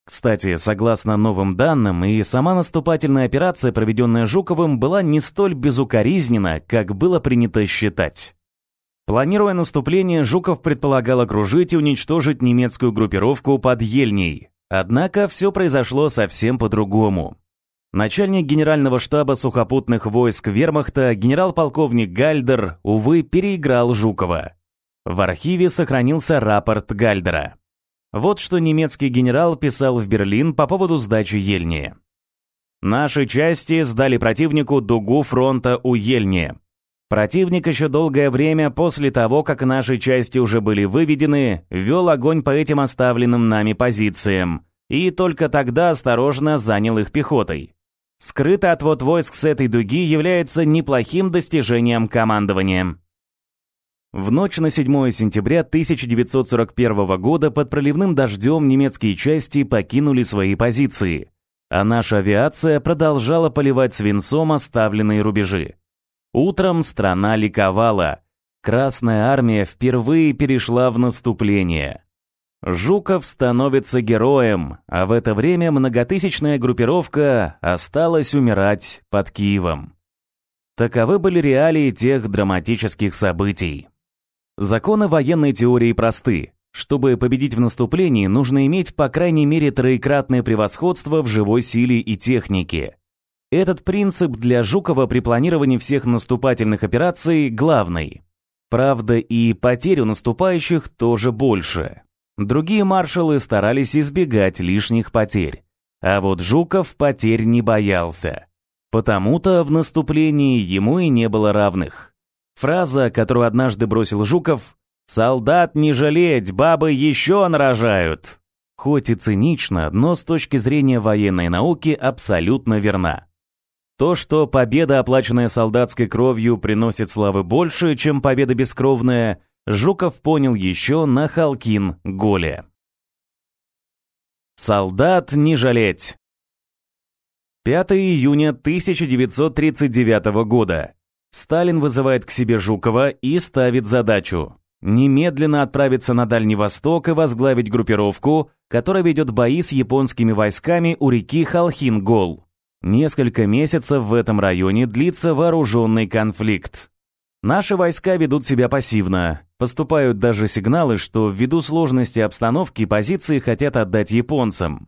кстати, согласно новым данным, и сама наступательная операция, проведенная Жуковым, была не столь безукоризнена, как было принято считать. Планируя наступление, Жуков предполагал окружить и уничтожить немецкую группировку под Ельней. Однако все произошло совсем по-другому. Начальник генерального штаба сухопутных войск Вермахта генерал-полковник Гальдер, увы, переиграл Жукова. В архиве сохранился рапорт Гальдера. Вот что немецкий генерал писал в Берлин по поводу сдачи Ельни. «Наши части сдали противнику дугу фронта у Ельни. Противник еще долгое время после того, как наши части уже были выведены, вел огонь по этим оставленным нами позициям, и только тогда осторожно занял их пехотой. Скрытый отвод войск с этой дуги является неплохим достижением командования». В ночь на 7 сентября 1941 года под проливным дождем немецкие части покинули свои позиции, а наша авиация продолжала поливать свинцом оставленные рубежи. Утром страна ликовала. Красная армия впервые перешла в наступление. Жуков становится героем, а в это время многотысячная группировка осталась умирать под Киевом. Таковы были реалии тех драматических событий. Законы военной теории просты. Чтобы победить в наступлении, нужно иметь по крайней мере троекратное превосходство в живой силе и технике. Этот принцип для Жукова при планировании всех наступательных операций главный. Правда, и потерь у наступающих тоже больше. Другие маршалы старались избегать лишних потерь. А вот Жуков потерь не боялся. Потому-то в наступлении ему и не было равных. Фраза, которую однажды бросил Жуков «Солдат не жалеть, бабы еще нарожают». Хоть и цинично, но с точки зрения военной науки абсолютно верна. То, что победа, оплаченная солдатской кровью, приносит славы больше, чем победа бескровная, Жуков понял еще на Халкин-Голе. Солдат не жалеть. 5 июня 1939 года. Сталин вызывает к себе Жукова и ставит задачу немедленно отправиться на Дальний Восток и возглавить группировку, которая ведет бои с японскими войсками у реки Халхин-Гол. Несколько месяцев в этом районе длится вооруженный конфликт. Наши войска ведут себя пассивно. Поступают даже сигналы, что ввиду сложности обстановки позиции хотят отдать японцам.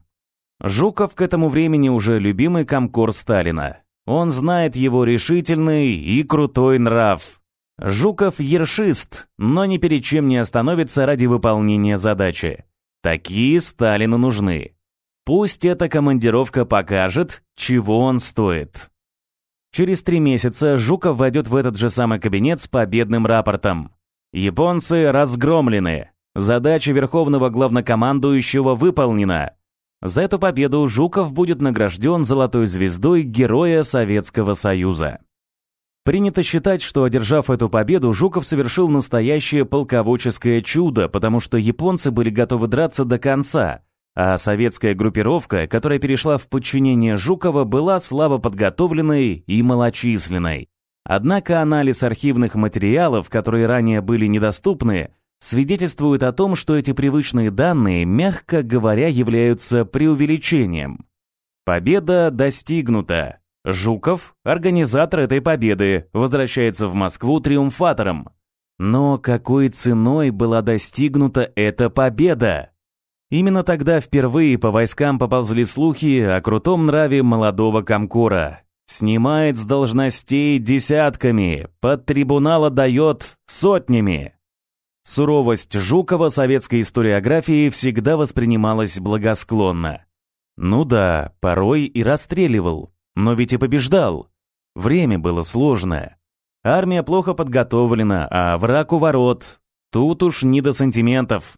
Жуков к этому времени уже любимый комкор Сталина. Он знает его решительный и крутой нрав. Жуков ершист, но ни перед чем не остановится ради выполнения задачи. Такие Сталину нужны. Пусть эта командировка покажет, чего он стоит. Через три месяца Жуков войдет в этот же самый кабинет с победным рапортом. Японцы разгромлены. Задача Верховного Главнокомандующего выполнена. За эту победу Жуков будет награжден золотой звездой Героя Советского Союза. Принято считать, что, одержав эту победу, Жуков совершил настоящее полководческое чудо, потому что японцы были готовы драться до конца, а советская группировка, которая перешла в подчинение Жукова, была слабо подготовленной и малочисленной. Однако анализ архивных материалов, которые ранее были недоступны, свидетельствует о том, что эти привычные данные, мягко говоря, являются преувеличением. Победа достигнута. Жуков, организатор этой победы, возвращается в Москву триумфатором. Но какой ценой была достигнута эта победа? Именно тогда впервые по войскам поползли слухи о крутом нраве молодого комкора. Снимает с должностей десятками, под трибунала дает сотнями. Суровость Жукова советской историографии всегда воспринималась благосклонно. Ну да, порой и расстреливал, но ведь и побеждал. Время было сложное. Армия плохо подготовлена, а враг у ворот. Тут уж не до сантиментов.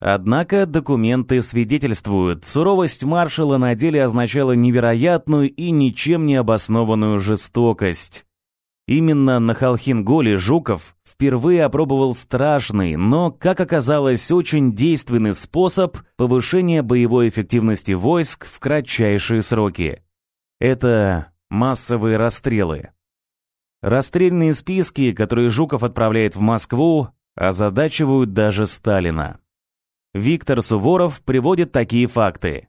Однако документы свидетельствуют, суровость маршала на деле означала невероятную и ничем не обоснованную жестокость. Именно на Халхинголе Жуков впервые опробовал страшный, но, как оказалось, очень действенный способ повышения боевой эффективности войск в кратчайшие сроки. Это массовые расстрелы. Расстрельные списки, которые Жуков отправляет в Москву, озадачивают даже Сталина. Виктор Суворов приводит такие факты.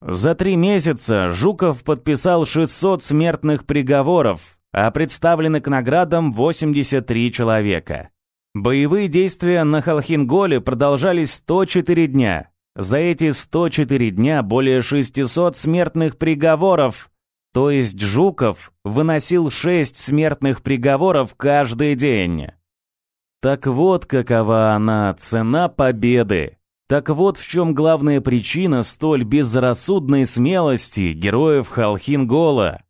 За три месяца Жуков подписал 600 смертных приговоров, а представлены к наградам 83 человека. Боевые действия на Халхинголе продолжались 104 дня. За эти 104 дня более 600 смертных приговоров, то есть Жуков выносил 6 смертных приговоров каждый день. Так вот какова она, цена победы. Так вот в чем главная причина столь безрассудной смелости героев Халхин-Гола.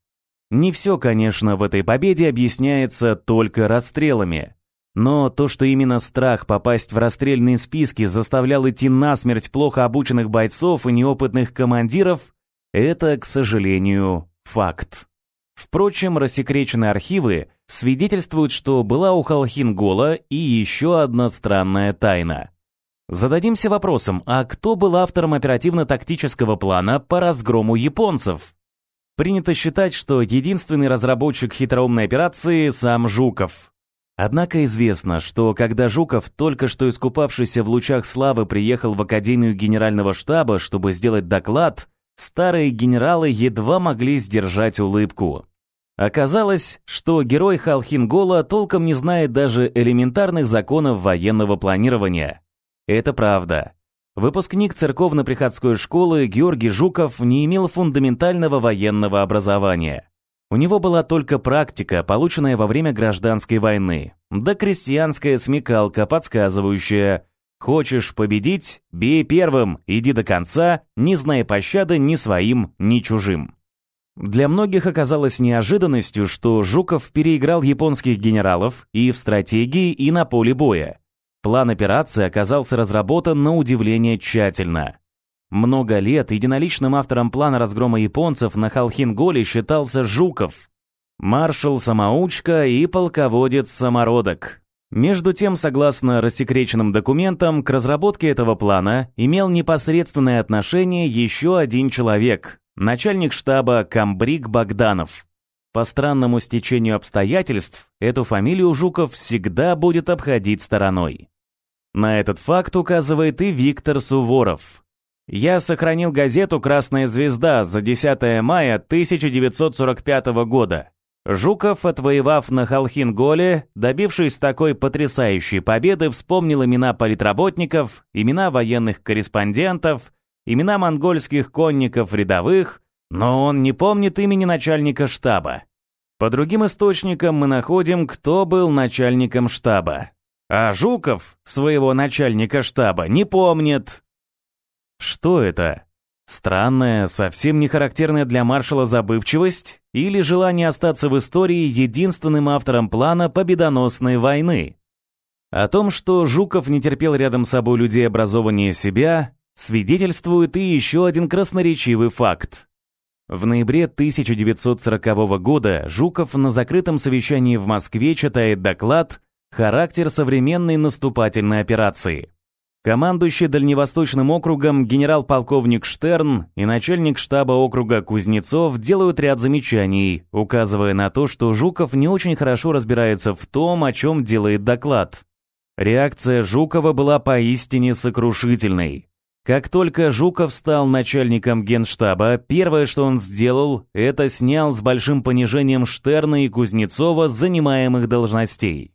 Не все, конечно, в этой победе объясняется только расстрелами. Но то, что именно страх попасть в расстрельные списки заставлял идти насмерть плохо обученных бойцов и неопытных командиров, это, к сожалению, факт. Впрочем, рассекреченные архивы свидетельствуют, что была у Халхин-Гола и еще одна странная тайна – Зададимся вопросом, а кто был автором оперативно-тактического плана по разгрому японцев? Принято считать, что единственный разработчик хитроумной операции сам Жуков. Однако известно, что когда Жуков, только что искупавшийся в лучах славы, приехал в Академию Генерального штаба, чтобы сделать доклад, старые генералы едва могли сдержать улыбку. Оказалось, что герой Халхингола толком не знает даже элементарных законов военного планирования – это правда. Выпускник церковно-приходской школы Георгий Жуков не имел фундаментального военного образования. У него была только практика, полученная во время гражданской войны, да крестьянская смекалка, подсказывающая «Хочешь победить? Бей первым, иди до конца, не зная пощады ни своим, ни чужим». Для многих оказалось неожиданностью, что Жуков переиграл японских генералов и в стратегии, и на поле боя. План операции оказался разработан на удивление тщательно. Много лет единоличным автором плана разгрома японцев на Халхинголе считался Жуков, маршал-самоучка и полководец-самородок. Между тем, согласно рассекреченным документам, к разработке этого плана имел непосредственное отношение еще один человек, начальник штаба Камбрик Богданов. По странному стечению обстоятельств, эту фамилию Жуков всегда будет обходить стороной. На этот факт указывает и Виктор Суворов. Я сохранил газету «Красная звезда» за 10 мая 1945 года. Жуков, отвоевав на Халхин-Голе, добившись такой потрясающей победы, вспомнил имена политработников, имена военных корреспондентов, имена монгольских конников рядовых, но он не помнит имени начальника штаба. По другим источникам мы находим, кто был начальником штаба. А Жуков своего начальника штаба не помнит. Что это? Странная, совсем не характерная для маршала забывчивость или желание остаться в истории единственным автором плана победоносной войны? О том, что Жуков не терпел рядом с собой людей образования себя, свидетельствует и еще один красноречивый факт. В ноябре 1940 года Жуков на закрытом совещании в Москве читает доклад «Характер современной наступательной операции». Командующий Дальневосточным округом генерал-полковник Штерн и начальник штаба округа Кузнецов делают ряд замечаний, указывая на то, что Жуков не очень хорошо разбирается в том, о чем делает доклад. Реакция Жукова была поистине сокрушительной. Как только Жуков стал начальником генштаба, первое, что он сделал, это снял с большим понижением Штерна и Кузнецова занимаемых должностей.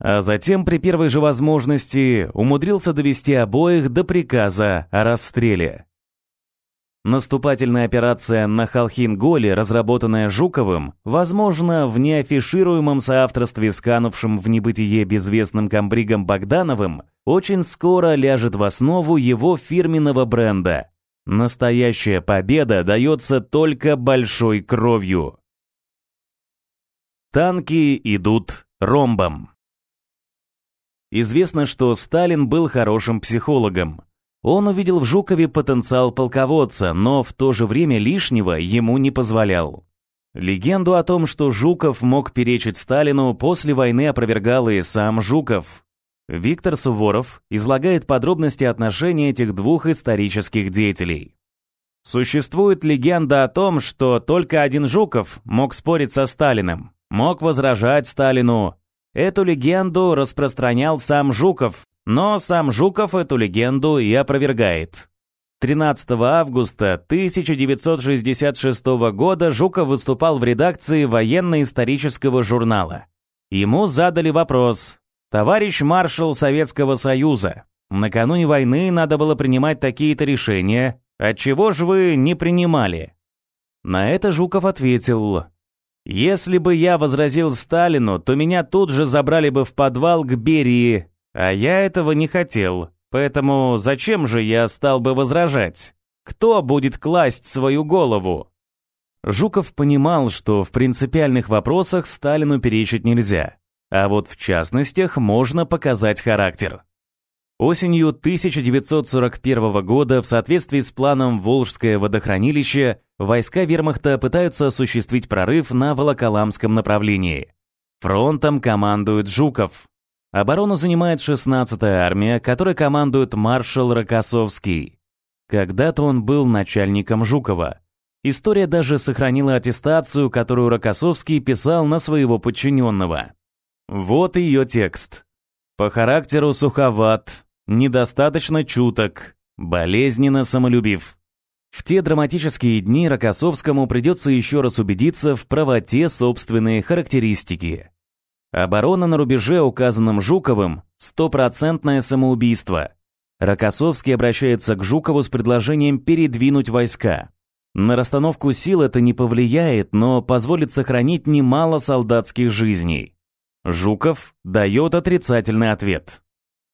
А затем при первой же возможности умудрился довести обоих до приказа о расстреле. Наступательная операция на Халхин-Голе, разработанная Жуковым, возможно, в неафишируемом соавторстве с канувшим в небытие безвестным комбригом Богдановым, очень скоро ляжет в основу его фирменного бренда. Настоящая победа дается только большой кровью. Танки идут ромбом. Известно, что Сталин был хорошим психологом. Он увидел в Жукове потенциал полководца, но в то же время лишнего ему не позволял. Легенду о том, что Жуков мог перечить Сталину, после войны опровергал и сам Жуков. Виктор Суворов излагает подробности отношений этих двух исторических деятелей. Существует легенда о том, что только один Жуков мог спорить со Сталиным, мог возражать Сталину, Эту легенду распространял сам Жуков, но сам Жуков эту легенду и опровергает. 13 августа 1966 года Жуков выступал в редакции военно-исторического журнала. Ему задали вопрос «Товарищ маршал Советского Союза, накануне войны надо было принимать такие-то решения, отчего же вы не принимали?» На это Жуков ответил если бы я возразил Сталину, то меня тут же забрали бы в подвал к Берии, а я этого не хотел. Поэтому зачем же я стал бы возражать? Кто будет класть свою голову? Жуков понимал, что в принципиальных вопросах Сталину перечить нельзя, а вот в частностях можно показать характер. Осенью 1941 года в соответствии с планом Волжское водохранилище войска вермахта пытаются осуществить прорыв на Волоколамском направлении. Фронтом командует Жуков. Оборону занимает 16-я армия, которой командует маршал Рокоссовский. Когда-то он был начальником Жукова. История даже сохранила аттестацию, которую Рокоссовский писал на своего подчиненного. Вот ее текст. По характеру суховат, недостаточно чуток, болезненно самолюбив. В те драматические дни Рокоссовскому придется еще раз убедиться в правоте собственной характеристики. Оборона на рубеже, указанном Жуковым, стопроцентное самоубийство. Рокоссовский обращается к Жукову с предложением передвинуть войска. На расстановку сил это не повлияет, но позволит сохранить немало солдатских жизней. Жуков дает отрицательный ответ.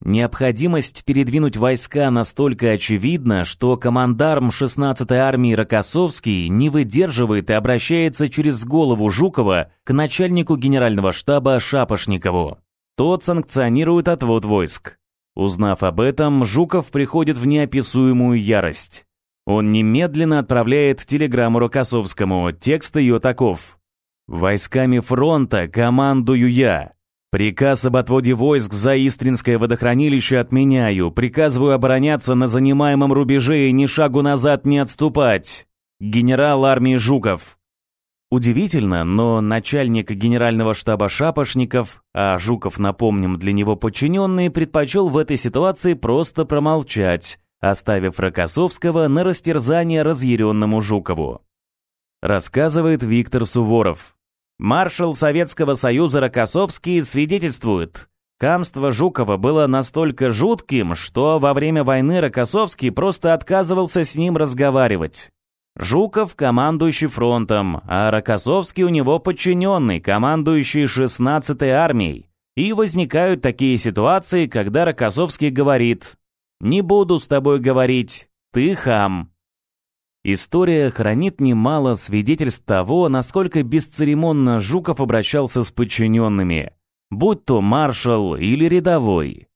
Необходимость передвинуть войска настолько очевидна, что командарм 16-й армии Рокоссовский не выдерживает и обращается через голову Жукова к начальнику генерального штаба Шапошникову. Тот санкционирует отвод войск. Узнав об этом, Жуков приходит в неописуемую ярость. Он немедленно отправляет телеграмму Рокоссовскому, текст ее таков. «Войсками фронта командую я. Приказ об отводе войск за Истринское водохранилище отменяю. Приказываю обороняться на занимаемом рубеже и ни шагу назад не отступать. Генерал армии Жуков. Удивительно, но начальник генерального штаба Шапошников, а Жуков, напомним, для него подчиненный, предпочел в этой ситуации просто промолчать, оставив Рокоссовского на растерзание разъяренному Жукову. Рассказывает Виктор Суворов. Маршал Советского Союза Рокоссовский свидетельствует, Камство Жукова было настолько жутким, что во время войны Рокоссовский просто отказывался с ним разговаривать. Жуков – командующий фронтом, а Рокоссовский у него подчиненный, командующий 16-й армией. И возникают такие ситуации, когда Рокоссовский говорит «Не буду с тобой говорить, ты хам». История хранит немало свидетельств того, насколько бесцеремонно Жуков обращался с подчиненными, будь то маршал или рядовой.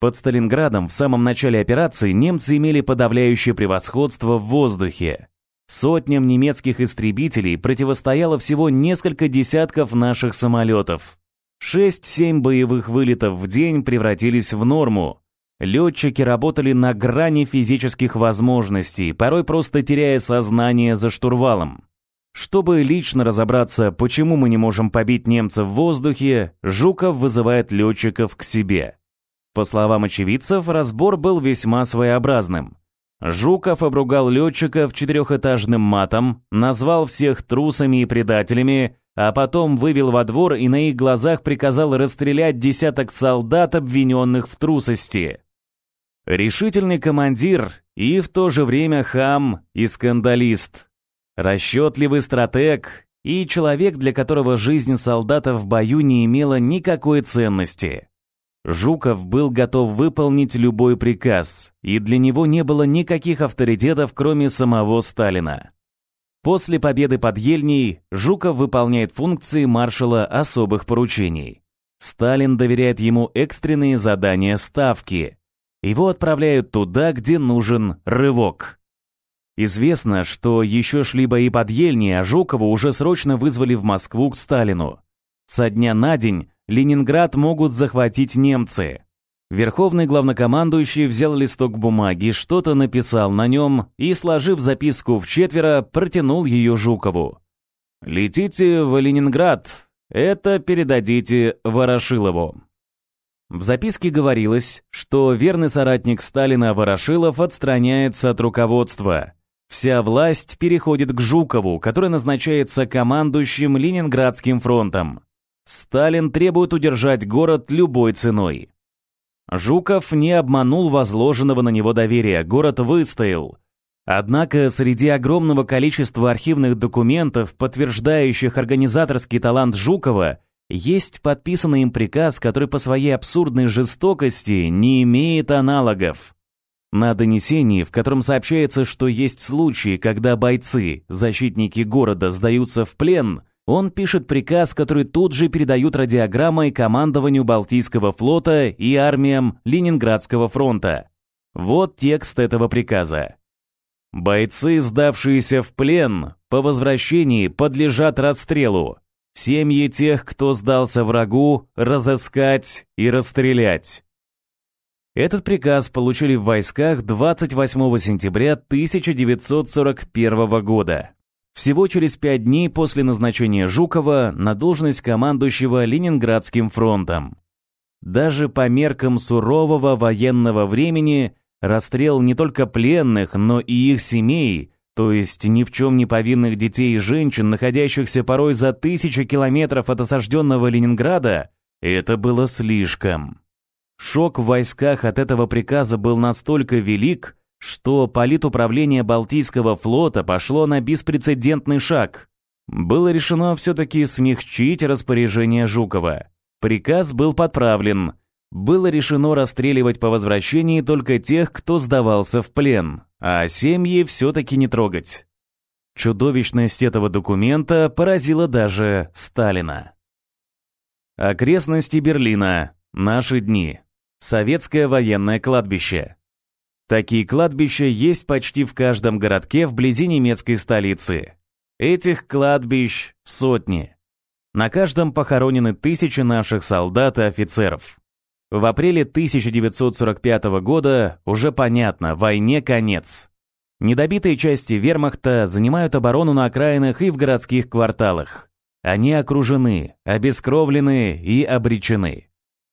Под Сталинградом в самом начале операции немцы имели подавляющее превосходство в воздухе. Сотням немецких истребителей противостояло всего несколько десятков наших самолетов. 6-7 боевых вылетов в день превратились в норму. Летчики работали на грани физических возможностей, порой просто теряя сознание за штурвалом. Чтобы лично разобраться, почему мы не можем побить немцев в воздухе, Жуков вызывает летчиков к себе. По словам очевидцев, разбор был весьма своеобразным. Жуков обругал летчиков четырехэтажным матом, назвал всех трусами и предателями, а потом вывел во двор и на их глазах приказал расстрелять десяток солдат, обвиненных в трусости. Решительный командир и в то же время хам и скандалист. Расчетливый стратег и человек, для которого жизнь солдата в бою не имела никакой ценности. Жуков был готов выполнить любой приказ, и для него не было никаких авторитетов, кроме самого Сталина. После победы под Ельней Жуков выполняет функции маршала особых поручений. Сталин доверяет ему экстренные задания ставки. Его отправляют туда, где нужен рывок. Известно, что еще шли бои под Ельней, а Жукова уже срочно вызвали в Москву к Сталину. Со дня на день Ленинград могут захватить немцы. Верховный главнокомандующий взял листок бумаги, что-то написал на нем и, сложив записку в четверо, протянул ее Жукову. «Летите в Ленинград, это передадите Ворошилову». В записке говорилось, что верный соратник Сталина Ворошилов отстраняется от руководства. Вся власть переходит к Жукову, который назначается командующим Ленинградским фронтом. Сталин требует удержать город любой ценой. Жуков не обманул возложенного на него доверия, город выстоял. Однако среди огромного количества архивных документов, подтверждающих организаторский талант Жукова, есть подписанный им приказ, который по своей абсурдной жестокости не имеет аналогов. На донесении, в котором сообщается, что есть случаи, когда бойцы, защитники города, сдаются в плен – он пишет приказ, который тут же передают радиограммой командованию Балтийского флота и армиям Ленинградского фронта. Вот текст этого приказа. Бойцы, сдавшиеся в плен, по возвращении подлежат расстрелу. Семьи тех, кто сдался врагу, разыскать и расстрелять. Этот приказ получили в войсках 28 сентября 1941 года. Всего через пять дней после назначения Жукова на должность командующего Ленинградским фронтом. Даже по меркам сурового военного времени расстрел не только пленных, но и их семей, то есть ни в чем не повинных детей и женщин, находящихся порой за тысячи километров от осажденного Ленинграда, это было слишком. Шок в войсках от этого приказа был настолько велик, что политуправление Балтийского флота пошло на беспрецедентный шаг. Было решено все-таки смягчить распоряжение Жукова. Приказ был подправлен. Было решено расстреливать по возвращении только тех, кто сдавался в плен, а семьи все-таки не трогать. Чудовищность этого документа поразила даже Сталина. Окрестности Берлина. Наши дни. Советское военное кладбище. Такие кладбища есть почти в каждом городке вблизи немецкой столицы. Этих кладбищ сотни. На каждом похоронены тысячи наших солдат и офицеров. В апреле 1945 года уже понятно, войне конец. Недобитые части вермахта занимают оборону на окраинах и в городских кварталах. Они окружены, обескровлены и обречены.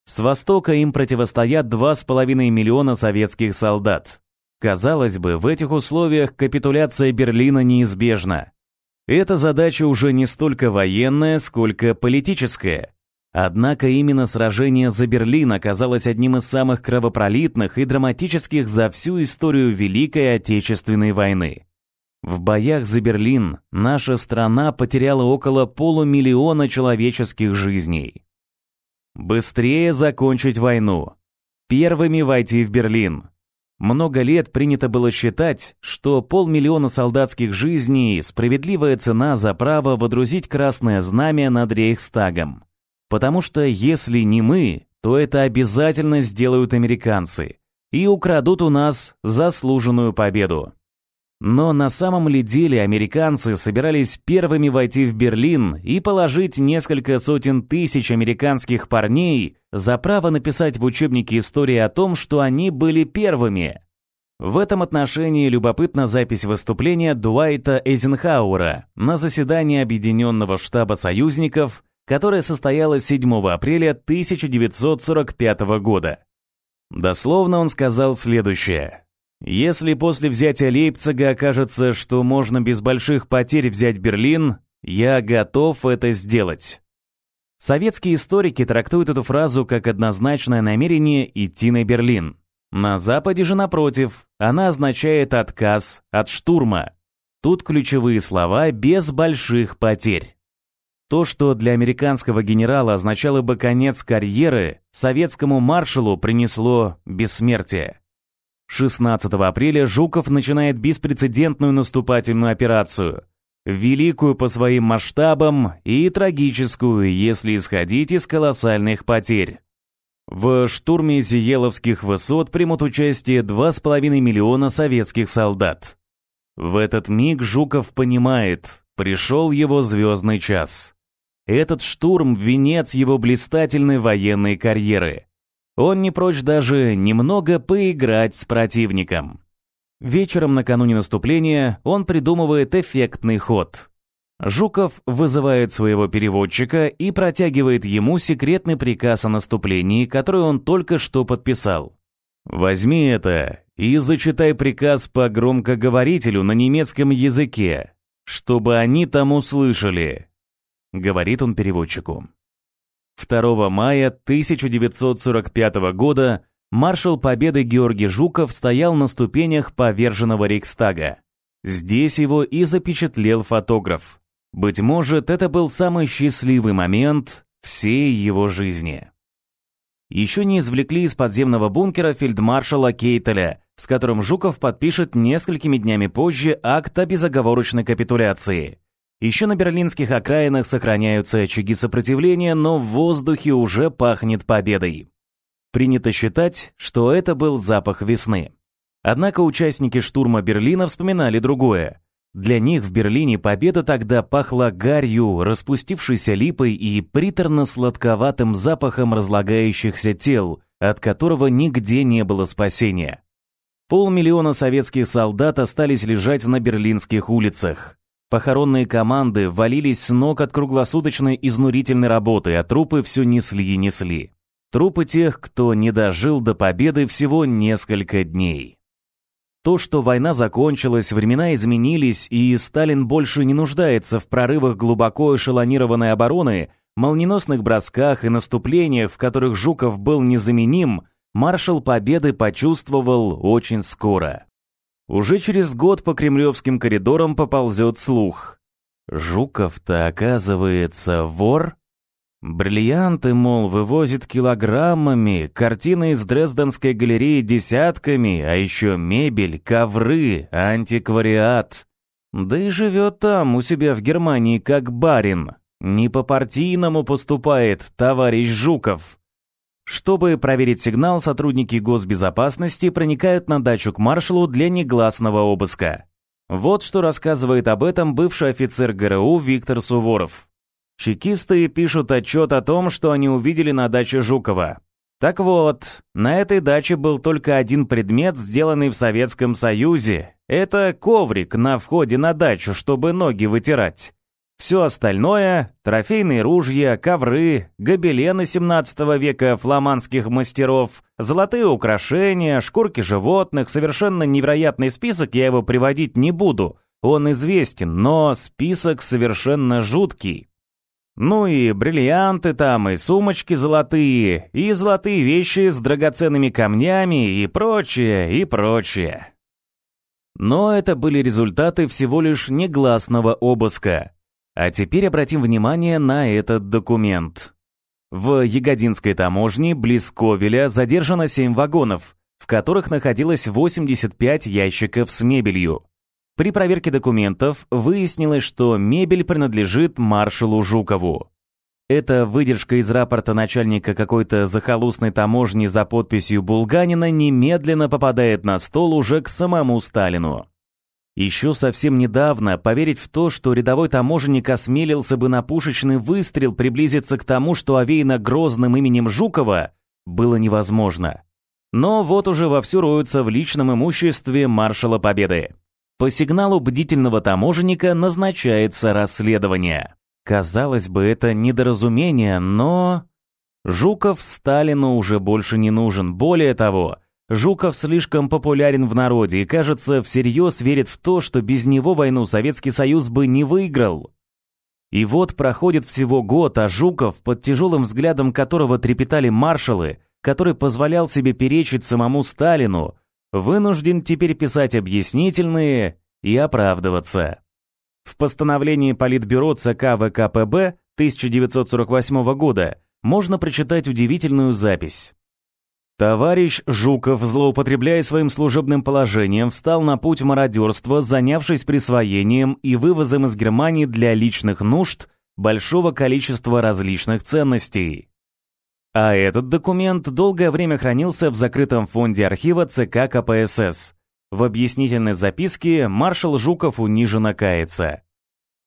С востока им противостоят 2,5 миллиона советских солдат. Казалось бы, в этих условиях капитуляция Берлина неизбежна. Эта задача уже не столько военная, сколько политическая. Однако именно сражение за Берлин оказалось одним из самых кровопролитных и драматических за всю историю Великой Отечественной войны. В боях за Берлин наша страна потеряла около полумиллиона человеческих жизней. Быстрее закончить войну. Первыми войти в Берлин. Много лет принято было считать, что полмиллиона солдатских жизней – справедливая цена за право водрузить красное знамя над Рейхстагом. Потому что если не мы, то это обязательно сделают американцы и украдут у нас заслуженную победу. Но на самом ли деле американцы собирались первыми войти в Берлин и положить несколько сотен тысяч американских парней за право написать в учебнике истории о том, что они были первыми? В этом отношении любопытна запись выступления Дуайта Эйзенхауэра на заседании Объединенного штаба союзников, которое состоялось 7 апреля 1945 года. Дословно он сказал следующее. «Если после взятия Лейпцига окажется, что можно без больших потерь взять Берлин, я готов это сделать». Советские историки трактуют эту фразу как однозначное намерение идти на Берлин. На Западе же, напротив, она означает отказ от штурма. Тут ключевые слова «без больших потерь». То, что для американского генерала означало бы конец карьеры, советскому маршалу принесло бессмертие. 16 апреля Жуков начинает беспрецедентную наступательную операцию, великую по своим масштабам и трагическую, если исходить из колоссальных потерь. В штурме Зиеловских высот примут участие 2,5 миллиона советских солдат. В этот миг Жуков понимает, пришел его звездный час. Этот штурм – венец его блистательной военной карьеры. Он не прочь даже немного поиграть с противником. Вечером накануне наступления он придумывает эффектный ход – Жуков вызывает своего переводчика и протягивает ему секретный приказ о наступлении, который он только что подписал. «Возьми это и зачитай приказ по громкоговорителю на немецком языке, чтобы они там услышали», — говорит он переводчику. 2 мая 1945 года маршал Победы Георгий Жуков стоял на ступенях поверженного Рейхстага. Здесь его и запечатлел фотограф. Быть может, это был самый счастливый момент всей его жизни. Еще не извлекли из подземного бункера фельдмаршала Кейтеля, с которым Жуков подпишет несколькими днями позже акт о безоговорочной капитуляции. Еще на берлинских окраинах сохраняются очаги сопротивления, но в воздухе уже пахнет победой. Принято считать, что это был запах весны. Однако участники штурма Берлина вспоминали другое. Для них в Берлине победа тогда пахла гарью, распустившейся липой и приторно-сладковатым запахом разлагающихся тел, от которого нигде не было спасения. Полмиллиона советских солдат остались лежать на берлинских улицах. Похоронные команды валились с ног от круглосуточной изнурительной работы, а трупы все несли и несли. Трупы тех, кто не дожил до победы всего несколько дней. То, что война закончилась, времена изменились, и Сталин больше не нуждается в прорывах глубоко эшелонированной обороны, молниеносных бросках и наступлениях, в которых Жуков был незаменим, маршал Победы почувствовал очень скоро. Уже через год по кремлевским коридорам поползет слух. Жуков-то, оказывается, вор? Бриллианты, мол, вывозит килограммами, картины из Дрезденской галереи десятками, а еще мебель, ковры, антиквариат. Да и живет там, у себя в Германии, как барин. Не по-партийному поступает товарищ Жуков. Чтобы проверить сигнал, сотрудники госбезопасности проникают на дачу к маршалу для негласного обыска. Вот что рассказывает об этом бывший офицер ГРУ Виктор Суворов. Чекисты пишут отчет о том, что они увидели на даче Жукова. Так вот, на этой даче был только один предмет, сделанный в Советском Союзе. Это коврик на входе на дачу, чтобы ноги вытирать. Все остальное – трофейные ружья, ковры, гобелены 17 века фламандских мастеров, золотые украшения, шкурки животных, совершенно невероятный список, я его приводить не буду. Он известен, но список совершенно жуткий. Ну и бриллианты там, и сумочки золотые, и золотые вещи с драгоценными камнями, и прочее, и прочее. Но это были результаты всего лишь негласного обыска. А теперь обратим внимание на этот документ. В Ягодинской таможне близ Ковеля задержано 7 вагонов, в которых находилось 85 ящиков с мебелью. При проверке документов выяснилось, что мебель принадлежит маршалу Жукову. Эта выдержка из рапорта начальника какой-то захолустной таможни за подписью Булганина немедленно попадает на стол уже к самому Сталину. Еще совсем недавно поверить в то, что рядовой таможенник осмелился бы на пушечный выстрел приблизиться к тому, что овеяно грозным именем Жукова, было невозможно. Но вот уже вовсю роются в личном имуществе маршала Победы. По сигналу бдительного таможенника назначается расследование. Казалось бы, это недоразумение, но... Жуков Сталину уже больше не нужен. Более того, Жуков слишком популярен в народе и, кажется, всерьез верит в то, что без него войну Советский Союз бы не выиграл. И вот проходит всего год, а Жуков, под тяжелым взглядом которого трепетали маршалы, который позволял себе перечить самому Сталину, вынужден теперь писать объяснительные и оправдываться. В постановлении Политбюро ЦК ВКПБ 1948 года можно прочитать удивительную запись. Товарищ Жуков, злоупотребляя своим служебным положением, встал на путь мародерства, занявшись присвоением и вывозом из Германии для личных нужд большого количества различных ценностей. А этот документ долгое время хранился в закрытом фонде архива ЦК КПСС. В объяснительной записке маршал Жуков униженно кается.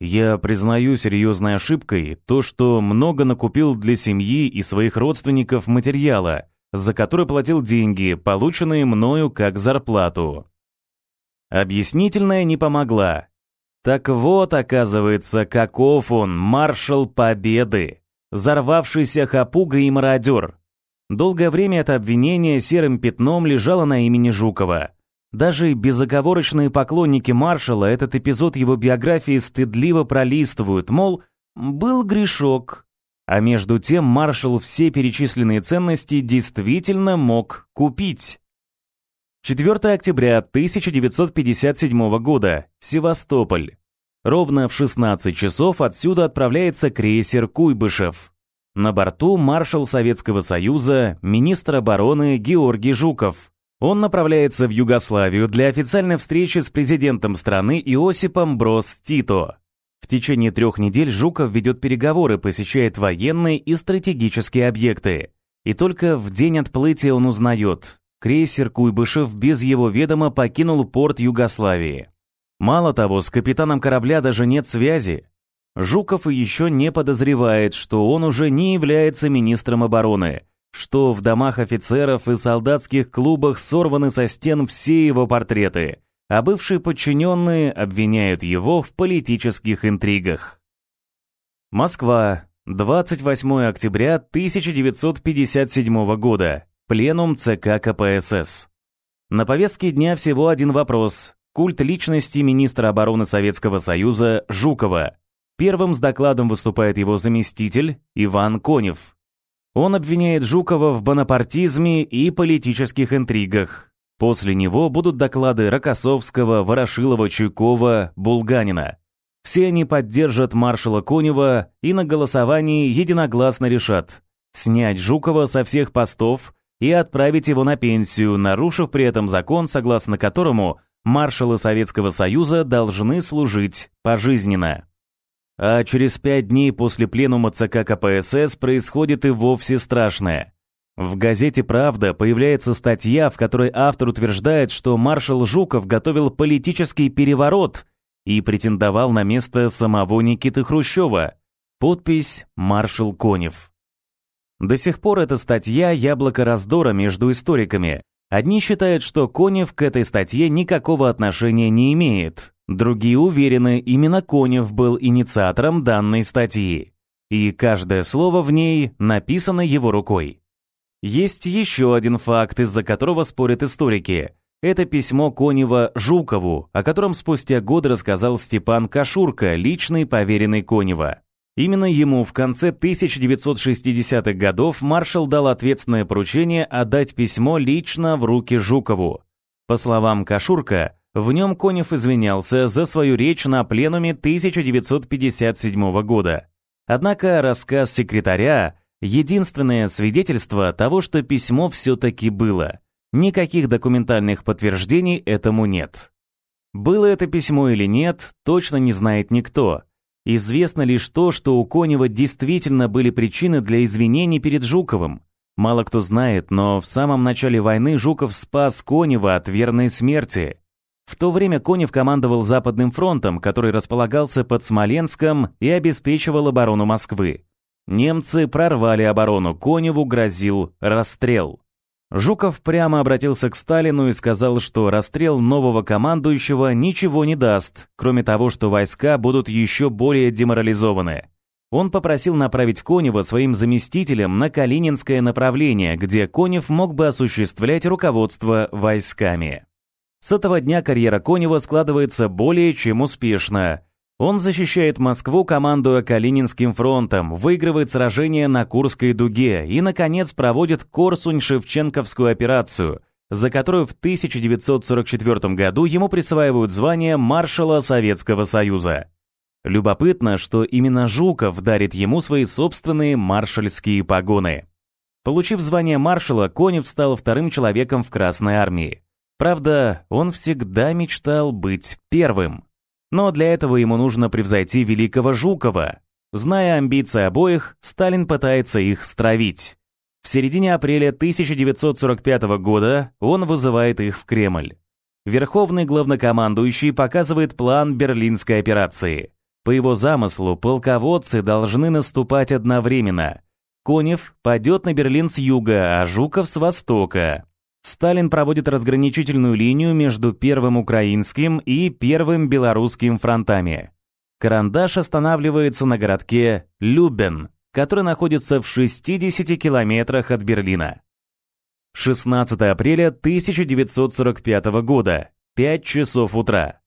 «Я признаю серьезной ошибкой то, что много накупил для семьи и своих родственников материала – за который платил деньги, полученные мною как зарплату. Объяснительная не помогла. Так вот, оказывается, каков он, маршал Победы, взорвавшийся хапуга и мародер. Долгое время это обвинение серым пятном лежало на имени Жукова. Даже безоговорочные поклонники маршала этот эпизод его биографии стыдливо пролистывают, мол, был грешок, а между тем маршал все перечисленные ценности действительно мог купить. 4 октября 1957 года. Севастополь. Ровно в 16 часов отсюда отправляется крейсер «Куйбышев». На борту маршал Советского Союза, министр обороны Георгий Жуков. Он направляется в Югославию для официальной встречи с президентом страны Иосипом Брос Тито. В течение трех недель Жуков ведет переговоры, посещает военные и стратегические объекты. И только в день отплытия он узнает, крейсер Куйбышев без его ведома покинул порт Югославии. Мало того, с капитаном корабля даже нет связи. Жуков еще не подозревает, что он уже не является министром обороны, что в домах офицеров и солдатских клубах сорваны со стен все его портреты, а бывшие подчиненные обвиняют его в политических интригах. Москва, 28 октября 1957 года. Пленум ЦК КПСС. На повестке дня всего один вопрос. Культ личности министра обороны Советского Союза Жукова. Первым с докладом выступает его заместитель Иван Конев. Он обвиняет Жукова в бонапартизме и политических интригах. После него будут доклады Рокоссовского, Ворошилова, Чуйкова, Булганина. Все они поддержат маршала Конева и на голосовании единогласно решат снять Жукова со всех постов и отправить его на пенсию, нарушив при этом закон, согласно которому маршалы Советского Союза должны служить пожизненно. А через пять дней после пленума ЦК КПСС происходит и вовсе страшное – в газете «Правда» появляется статья, в которой автор утверждает, что маршал Жуков готовил политический переворот и претендовал на место самого Никиты Хрущева. Подпись «Маршал Конев». До сих пор эта статья – яблоко раздора между историками. Одни считают, что Конев к этой статье никакого отношения не имеет. Другие уверены, именно Конев был инициатором данной статьи. И каждое слово в ней написано его рукой. Есть еще один факт, из-за которого спорят историки. Это письмо Конева Жукову, о котором спустя годы рассказал Степан Кашурка, личный поверенный Конева. Именно ему в конце 1960-х годов маршал дал ответственное поручение отдать письмо лично в руки Жукову. По словам Кашурка, в нем Конев извинялся за свою речь на пленуме 1957 года. Однако рассказ секретаря Единственное свидетельство того, что письмо все-таки было. Никаких документальных подтверждений этому нет. Было это письмо или нет, точно не знает никто. Известно лишь то, что у Конева действительно были причины для извинений перед Жуковым. Мало кто знает, но в самом начале войны Жуков спас Конева от верной смерти. В то время Конев командовал Западным фронтом, который располагался под Смоленском и обеспечивал оборону Москвы. Немцы прорвали оборону, Коневу грозил расстрел. Жуков прямо обратился к Сталину и сказал, что расстрел нового командующего ничего не даст, кроме того, что войска будут еще более деморализованы. Он попросил направить Конева своим заместителем на Калининское направление, где Конев мог бы осуществлять руководство войсками. С этого дня карьера Конева складывается более чем успешно. Он защищает Москву, командуя Калининским фронтом, выигрывает сражения на Курской дуге и, наконец, проводит Корсунь-Шевченковскую операцию, за которую в 1944 году ему присваивают звание маршала Советского Союза. Любопытно, что именно Жуков дарит ему свои собственные маршальские погоны. Получив звание маршала, Конев стал вторым человеком в Красной армии. Правда, он всегда мечтал быть первым. Но для этого ему нужно превзойти великого Жукова. Зная амбиции обоих, Сталин пытается их стравить. В середине апреля 1945 года он вызывает их в Кремль. Верховный главнокомандующий показывает план Берлинской операции. По его замыслу, полководцы должны наступать одновременно. Конев пойдет на Берлин с юга, а Жуков с востока. Сталин проводит разграничительную линию между Первым Украинским и Первым Белорусским фронтами. Карандаш останавливается на городке Любен, который находится в 60 километрах от Берлина. 16 апреля 1945 года, 5 часов утра.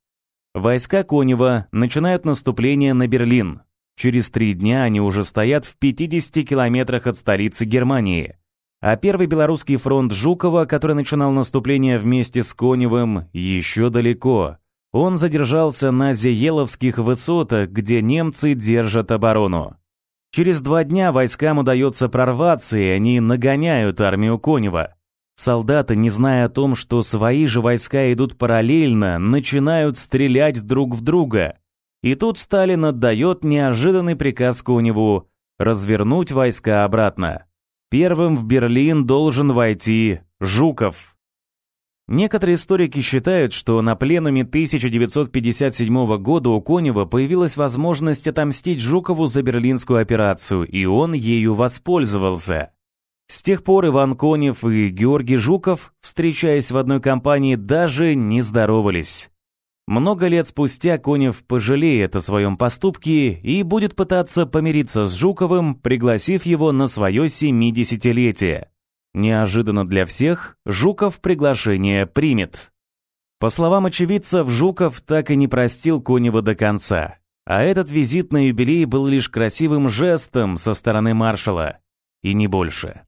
Войска Конева начинают наступление на Берлин. Через три дня они уже стоят в 50 километрах от столицы Германии. А первый белорусский фронт Жукова, который начинал наступление вместе с Коневым, еще далеко. Он задержался на Зееловских высотах, где немцы держат оборону. Через два дня войскам удается прорваться, и они нагоняют армию Конева. Солдаты, не зная о том, что свои же войска идут параллельно, начинают стрелять друг в друга. И тут Сталин отдает неожиданный приказ Коневу развернуть войска обратно. Первым в Берлин должен войти Жуков. Некоторые историки считают, что на пленуме 1957 года у Конева появилась возможность отомстить Жукову за берлинскую операцию, и он ею воспользовался. С тех пор Иван Конев и Георгий Жуков, встречаясь в одной компании, даже не здоровались. Много лет спустя Конев пожалеет о своем поступке и будет пытаться помириться с Жуковым, пригласив его на свое 70-летие. Неожиданно для всех, Жуков приглашение примет. По словам очевидцев, Жуков так и не простил Конева до конца. А этот визит на юбилей был лишь красивым жестом со стороны маршала. И не больше.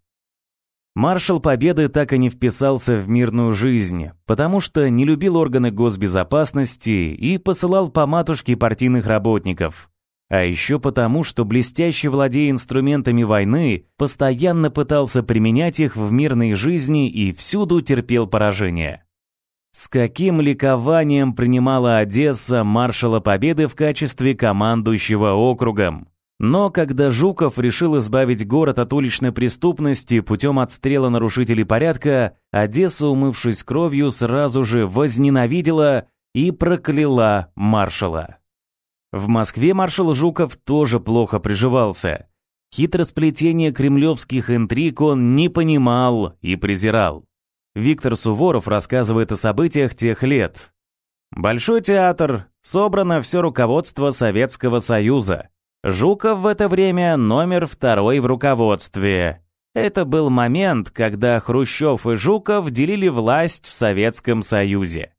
Маршал Победы так и не вписался в мирную жизнь, потому что не любил органы госбезопасности и посылал по матушке партийных работников. А еще потому, что блестяще владея инструментами войны, постоянно пытался применять их в мирной жизни и всюду терпел поражение. С каким ликованием принимала Одесса маршала Победы в качестве командующего округом? Но когда Жуков решил избавить город от уличной преступности путем отстрела нарушителей порядка, Одесса, умывшись кровью, сразу же возненавидела и прокляла маршала. В Москве маршал Жуков тоже плохо приживался. Хитросплетение кремлевских интриг он не понимал и презирал. Виктор Суворов рассказывает о событиях тех лет. «Большой театр, собрано все руководство Советского Союза. Жуков в это время номер второй в руководстве. Это был момент, когда Хрущев и Жуков делили власть в Советском Союзе.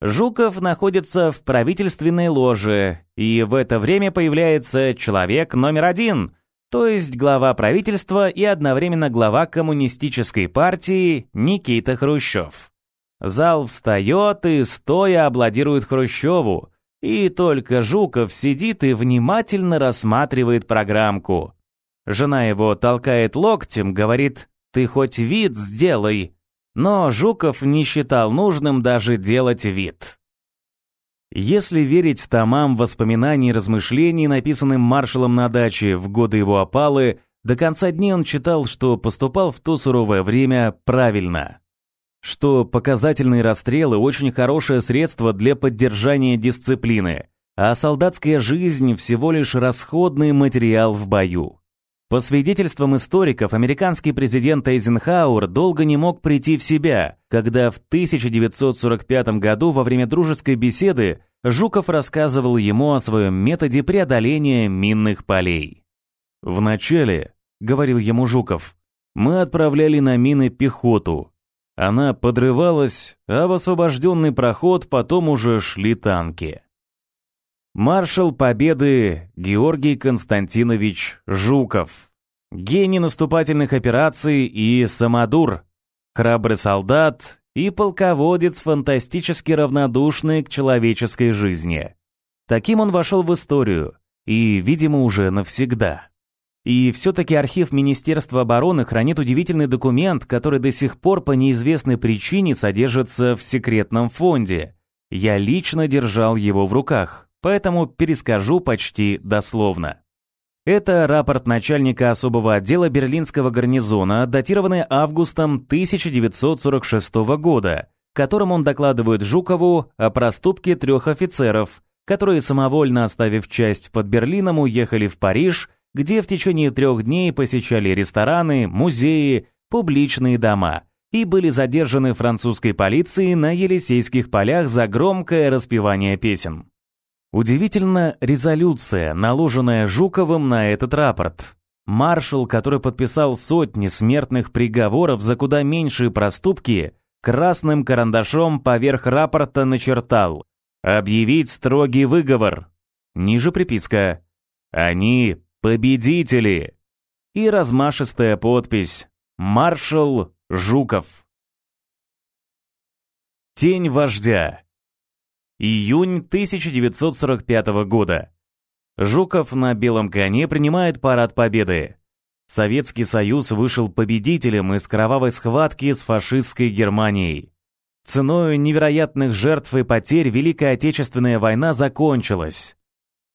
Жуков находится в правительственной ложе, и в это время появляется человек номер один, то есть глава правительства и одновременно глава коммунистической партии Никита Хрущев. Зал встает и стоя аплодирует Хрущеву, и только Жуков сидит и внимательно рассматривает программку. Жена его толкает локтем, говорит «ты хоть вид сделай». Но Жуков не считал нужным даже делать вид. Если верить томам воспоминаний и размышлений, написанным маршалом на даче в годы его опалы, до конца дней он читал, что поступал в то суровое время правильно. Что показательные расстрелы очень хорошее средство для поддержания дисциплины, а солдатская жизнь всего лишь расходный материал в бою. По свидетельствам историков, американский президент Эйзенхауэр долго не мог прийти в себя, когда в 1945 году во время дружеской беседы Жуков рассказывал ему о своем методе преодоления минных полей. «Вначале», — говорил ему Жуков, — «мы отправляли на мины пехоту, она подрывалась, а в освобожденный проход потом уже шли танки. Маршал Победы Георгий Константинович Жуков. Гений наступательных операций и самодур. Храбрый солдат и полководец, фантастически равнодушный к человеческой жизни. Таким он вошел в историю, и, видимо, уже навсегда. И все-таки архив Министерства обороны хранит удивительный документ, который до сих пор по неизвестной причине содержится в секретном фонде. Я лично держал его в руках, поэтому перескажу почти дословно. Это рапорт начальника особого отдела Берлинского гарнизона, датированный августом 1946 года, которым он докладывает Жукову о проступке трех офицеров, которые, самовольно оставив часть под Берлином, уехали в Париж где в течение трех дней посещали рестораны, музеи, публичные дома и были задержаны французской полицией на Елисейских полях за громкое распевание песен. Удивительна резолюция, наложенная Жуковым на этот рапорт. Маршал, который подписал сотни смертных приговоров за куда меньшие проступки, красным карандашом поверх рапорта начертал «Объявить строгий выговор». Ниже приписка «Они Победители! И размашистая подпись «Маршал Жуков». Тень вождя. Июнь 1945 года. Жуков на белом коне принимает парад победы. Советский Союз вышел победителем из кровавой схватки с фашистской Германией. Ценой невероятных жертв и потерь Великая Отечественная война закончилась.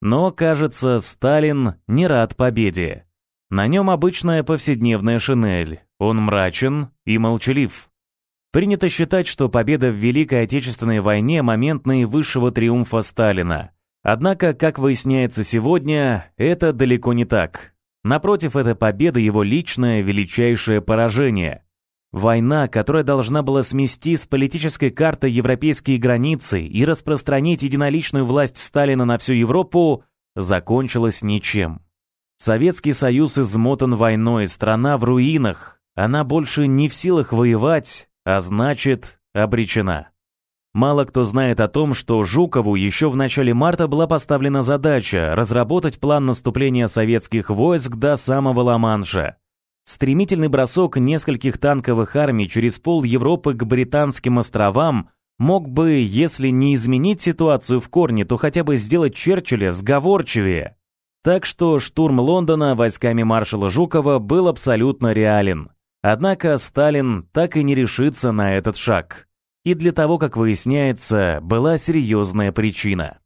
Но, кажется, Сталин не рад победе. На нем обычная повседневная шинель, он мрачен и молчалив. Принято считать, что победа в Великой Отечественной войне – момент наивысшего триумфа Сталина. Однако, как выясняется сегодня, это далеко не так. Напротив, эта победа – его личное величайшее поражение. Война, которая должна была смести с политической карты европейские границы и распространить единоличную власть Сталина на всю Европу, закончилась ничем. Советский Союз измотан войной, страна в руинах, она больше не в силах воевать, а значит, обречена. Мало кто знает о том, что Жукову еще в начале марта была поставлена задача разработать план наступления советских войск до самого Ла-Манша. Стремительный бросок нескольких танковых армий через пол Европы к Британским островам мог бы, если не изменить ситуацию в корне, то хотя бы сделать Черчилля сговорчивее. Так что штурм Лондона войсками маршала Жукова был абсолютно реален. Однако Сталин так и не решится на этот шаг. И для того, как выясняется, была серьезная причина.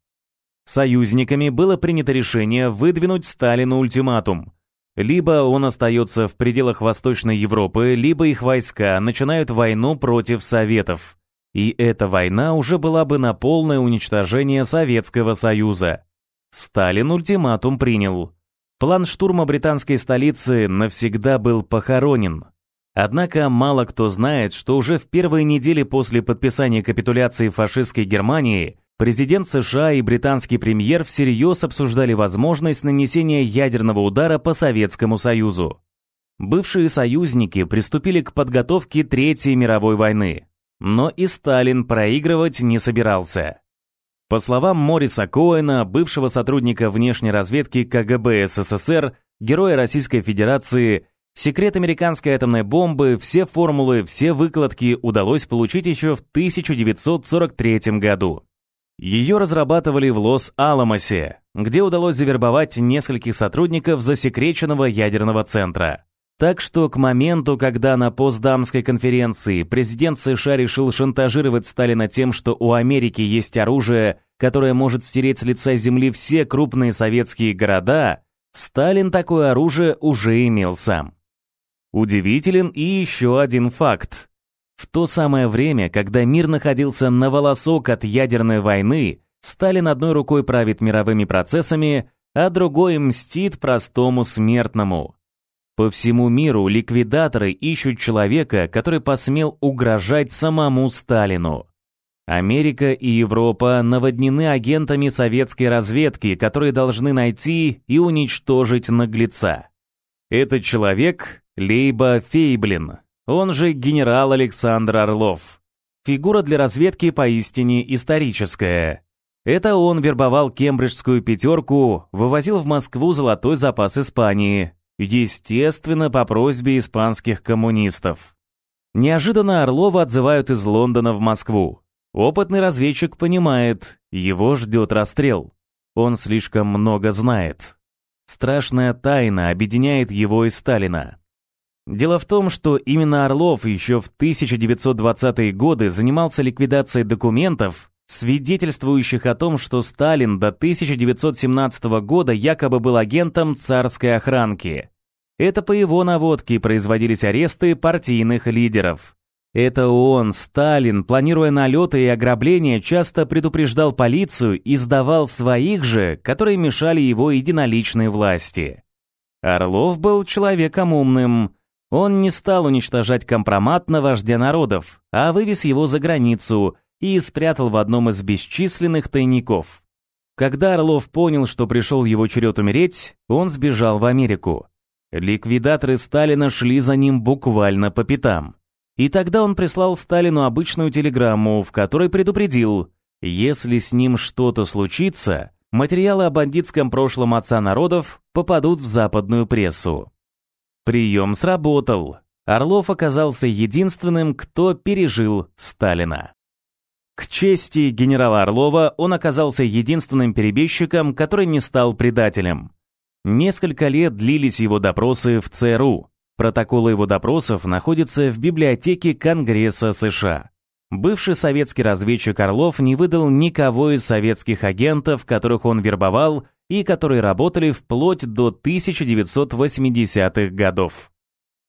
Союзниками было принято решение выдвинуть Сталину ультиматум – либо он остается в пределах Восточной Европы, либо их войска начинают войну против Советов. И эта война уже была бы на полное уничтожение Советского Союза. Сталин ультиматум принял. План штурма британской столицы навсегда был похоронен. Однако мало кто знает, что уже в первые недели после подписания капитуляции фашистской Германии Президент США и британский премьер всерьез обсуждали возможность нанесения ядерного удара по Советскому Союзу. Бывшие союзники приступили к подготовке Третьей мировой войны. Но и Сталин проигрывать не собирался. По словам Мориса Коэна, бывшего сотрудника внешней разведки КГБ СССР, героя Российской Федерации, секрет американской атомной бомбы, все формулы, все выкладки удалось получить еще в 1943 году. Ее разрабатывали в Лос-Аламосе, где удалось завербовать нескольких сотрудников засекреченного ядерного центра. Так что к моменту, когда на Постдамской конференции президент США решил шантажировать Сталина тем, что у Америки есть оружие, которое может стереть с лица земли все крупные советские города, Сталин такое оружие уже имел сам. Удивителен и еще один факт. В то самое время, когда мир находился на волосок от ядерной войны, Сталин одной рукой правит мировыми процессами, а другой мстит простому смертному. По всему миру ликвидаторы ищут человека, который посмел угрожать самому Сталину. Америка и Европа наводнены агентами советской разведки, которые должны найти и уничтожить наглеца. Этот человек – Лейба Фейблин, он же генерал Александр Орлов. Фигура для разведки поистине историческая. Это он вербовал кембриджскую пятерку, вывозил в Москву золотой запас Испании, естественно, по просьбе испанских коммунистов. Неожиданно Орлова отзывают из Лондона в Москву. Опытный разведчик понимает, его ждет расстрел. Он слишком много знает. Страшная тайна объединяет его и Сталина. Дело в том, что именно Орлов еще в 1920-е годы занимался ликвидацией документов, свидетельствующих о том, что Сталин до 1917 года якобы был агентом царской охранки. Это по его наводке производились аресты партийных лидеров. Это он, Сталин, планируя налеты и ограбления, часто предупреждал полицию и сдавал своих же, которые мешали его единоличной власти. Орлов был человеком умным, он не стал уничтожать компромат на вождя народов, а вывез его за границу и спрятал в одном из бесчисленных тайников. Когда Орлов понял, что пришел его черед умереть, он сбежал в Америку. Ликвидаторы Сталина шли за ним буквально по пятам. И тогда он прислал Сталину обычную телеграмму, в которой предупредил, если с ним что-то случится, материалы о бандитском прошлом отца народов попадут в западную прессу. Прием сработал. Орлов оказался единственным, кто пережил Сталина. К чести генерала Орлова он оказался единственным перебежчиком, который не стал предателем. Несколько лет длились его допросы в ЦРУ. Протоколы его допросов находятся в библиотеке Конгресса США. Бывший советский разведчик Орлов не выдал никого из советских агентов, которых он вербовал и которые работали вплоть до 1980-х годов.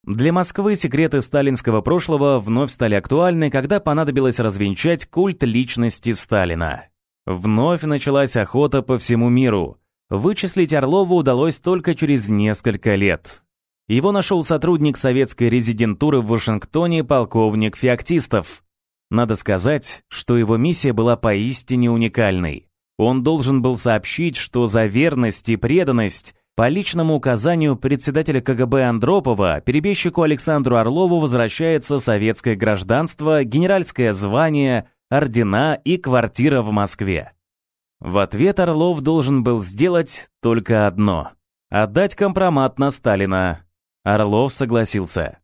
Для Москвы секреты сталинского прошлого вновь стали актуальны, когда понадобилось развенчать культ личности Сталина. Вновь началась охота по всему миру. Вычислить Орлова удалось только через несколько лет. Его нашел сотрудник советской резидентуры в Вашингтоне полковник Феоктистов. Надо сказать, что его миссия была поистине уникальной. Он должен был сообщить, что за верность и преданность по личному указанию председателя КГБ Андропова перебежчику Александру Орлову возвращается советское гражданство, генеральское звание, ордена и квартира в Москве. В ответ Орлов должен был сделать только одно – отдать компромат на Сталина. Орлов согласился.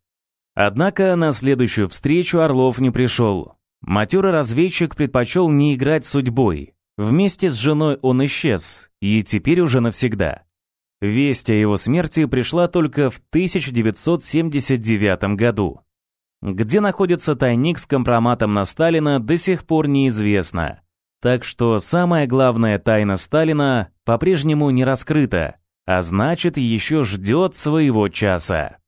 Однако на следующую встречу Орлов не пришел. Матерый разведчик предпочел не играть судьбой. Вместе с женой он исчез, и теперь уже навсегда. Весть о его смерти пришла только в 1979 году. Где находится тайник с компроматом на Сталина, до сих пор неизвестно. Так что самая главная тайна Сталина по-прежнему не раскрыта, а значит еще ждет своего часа.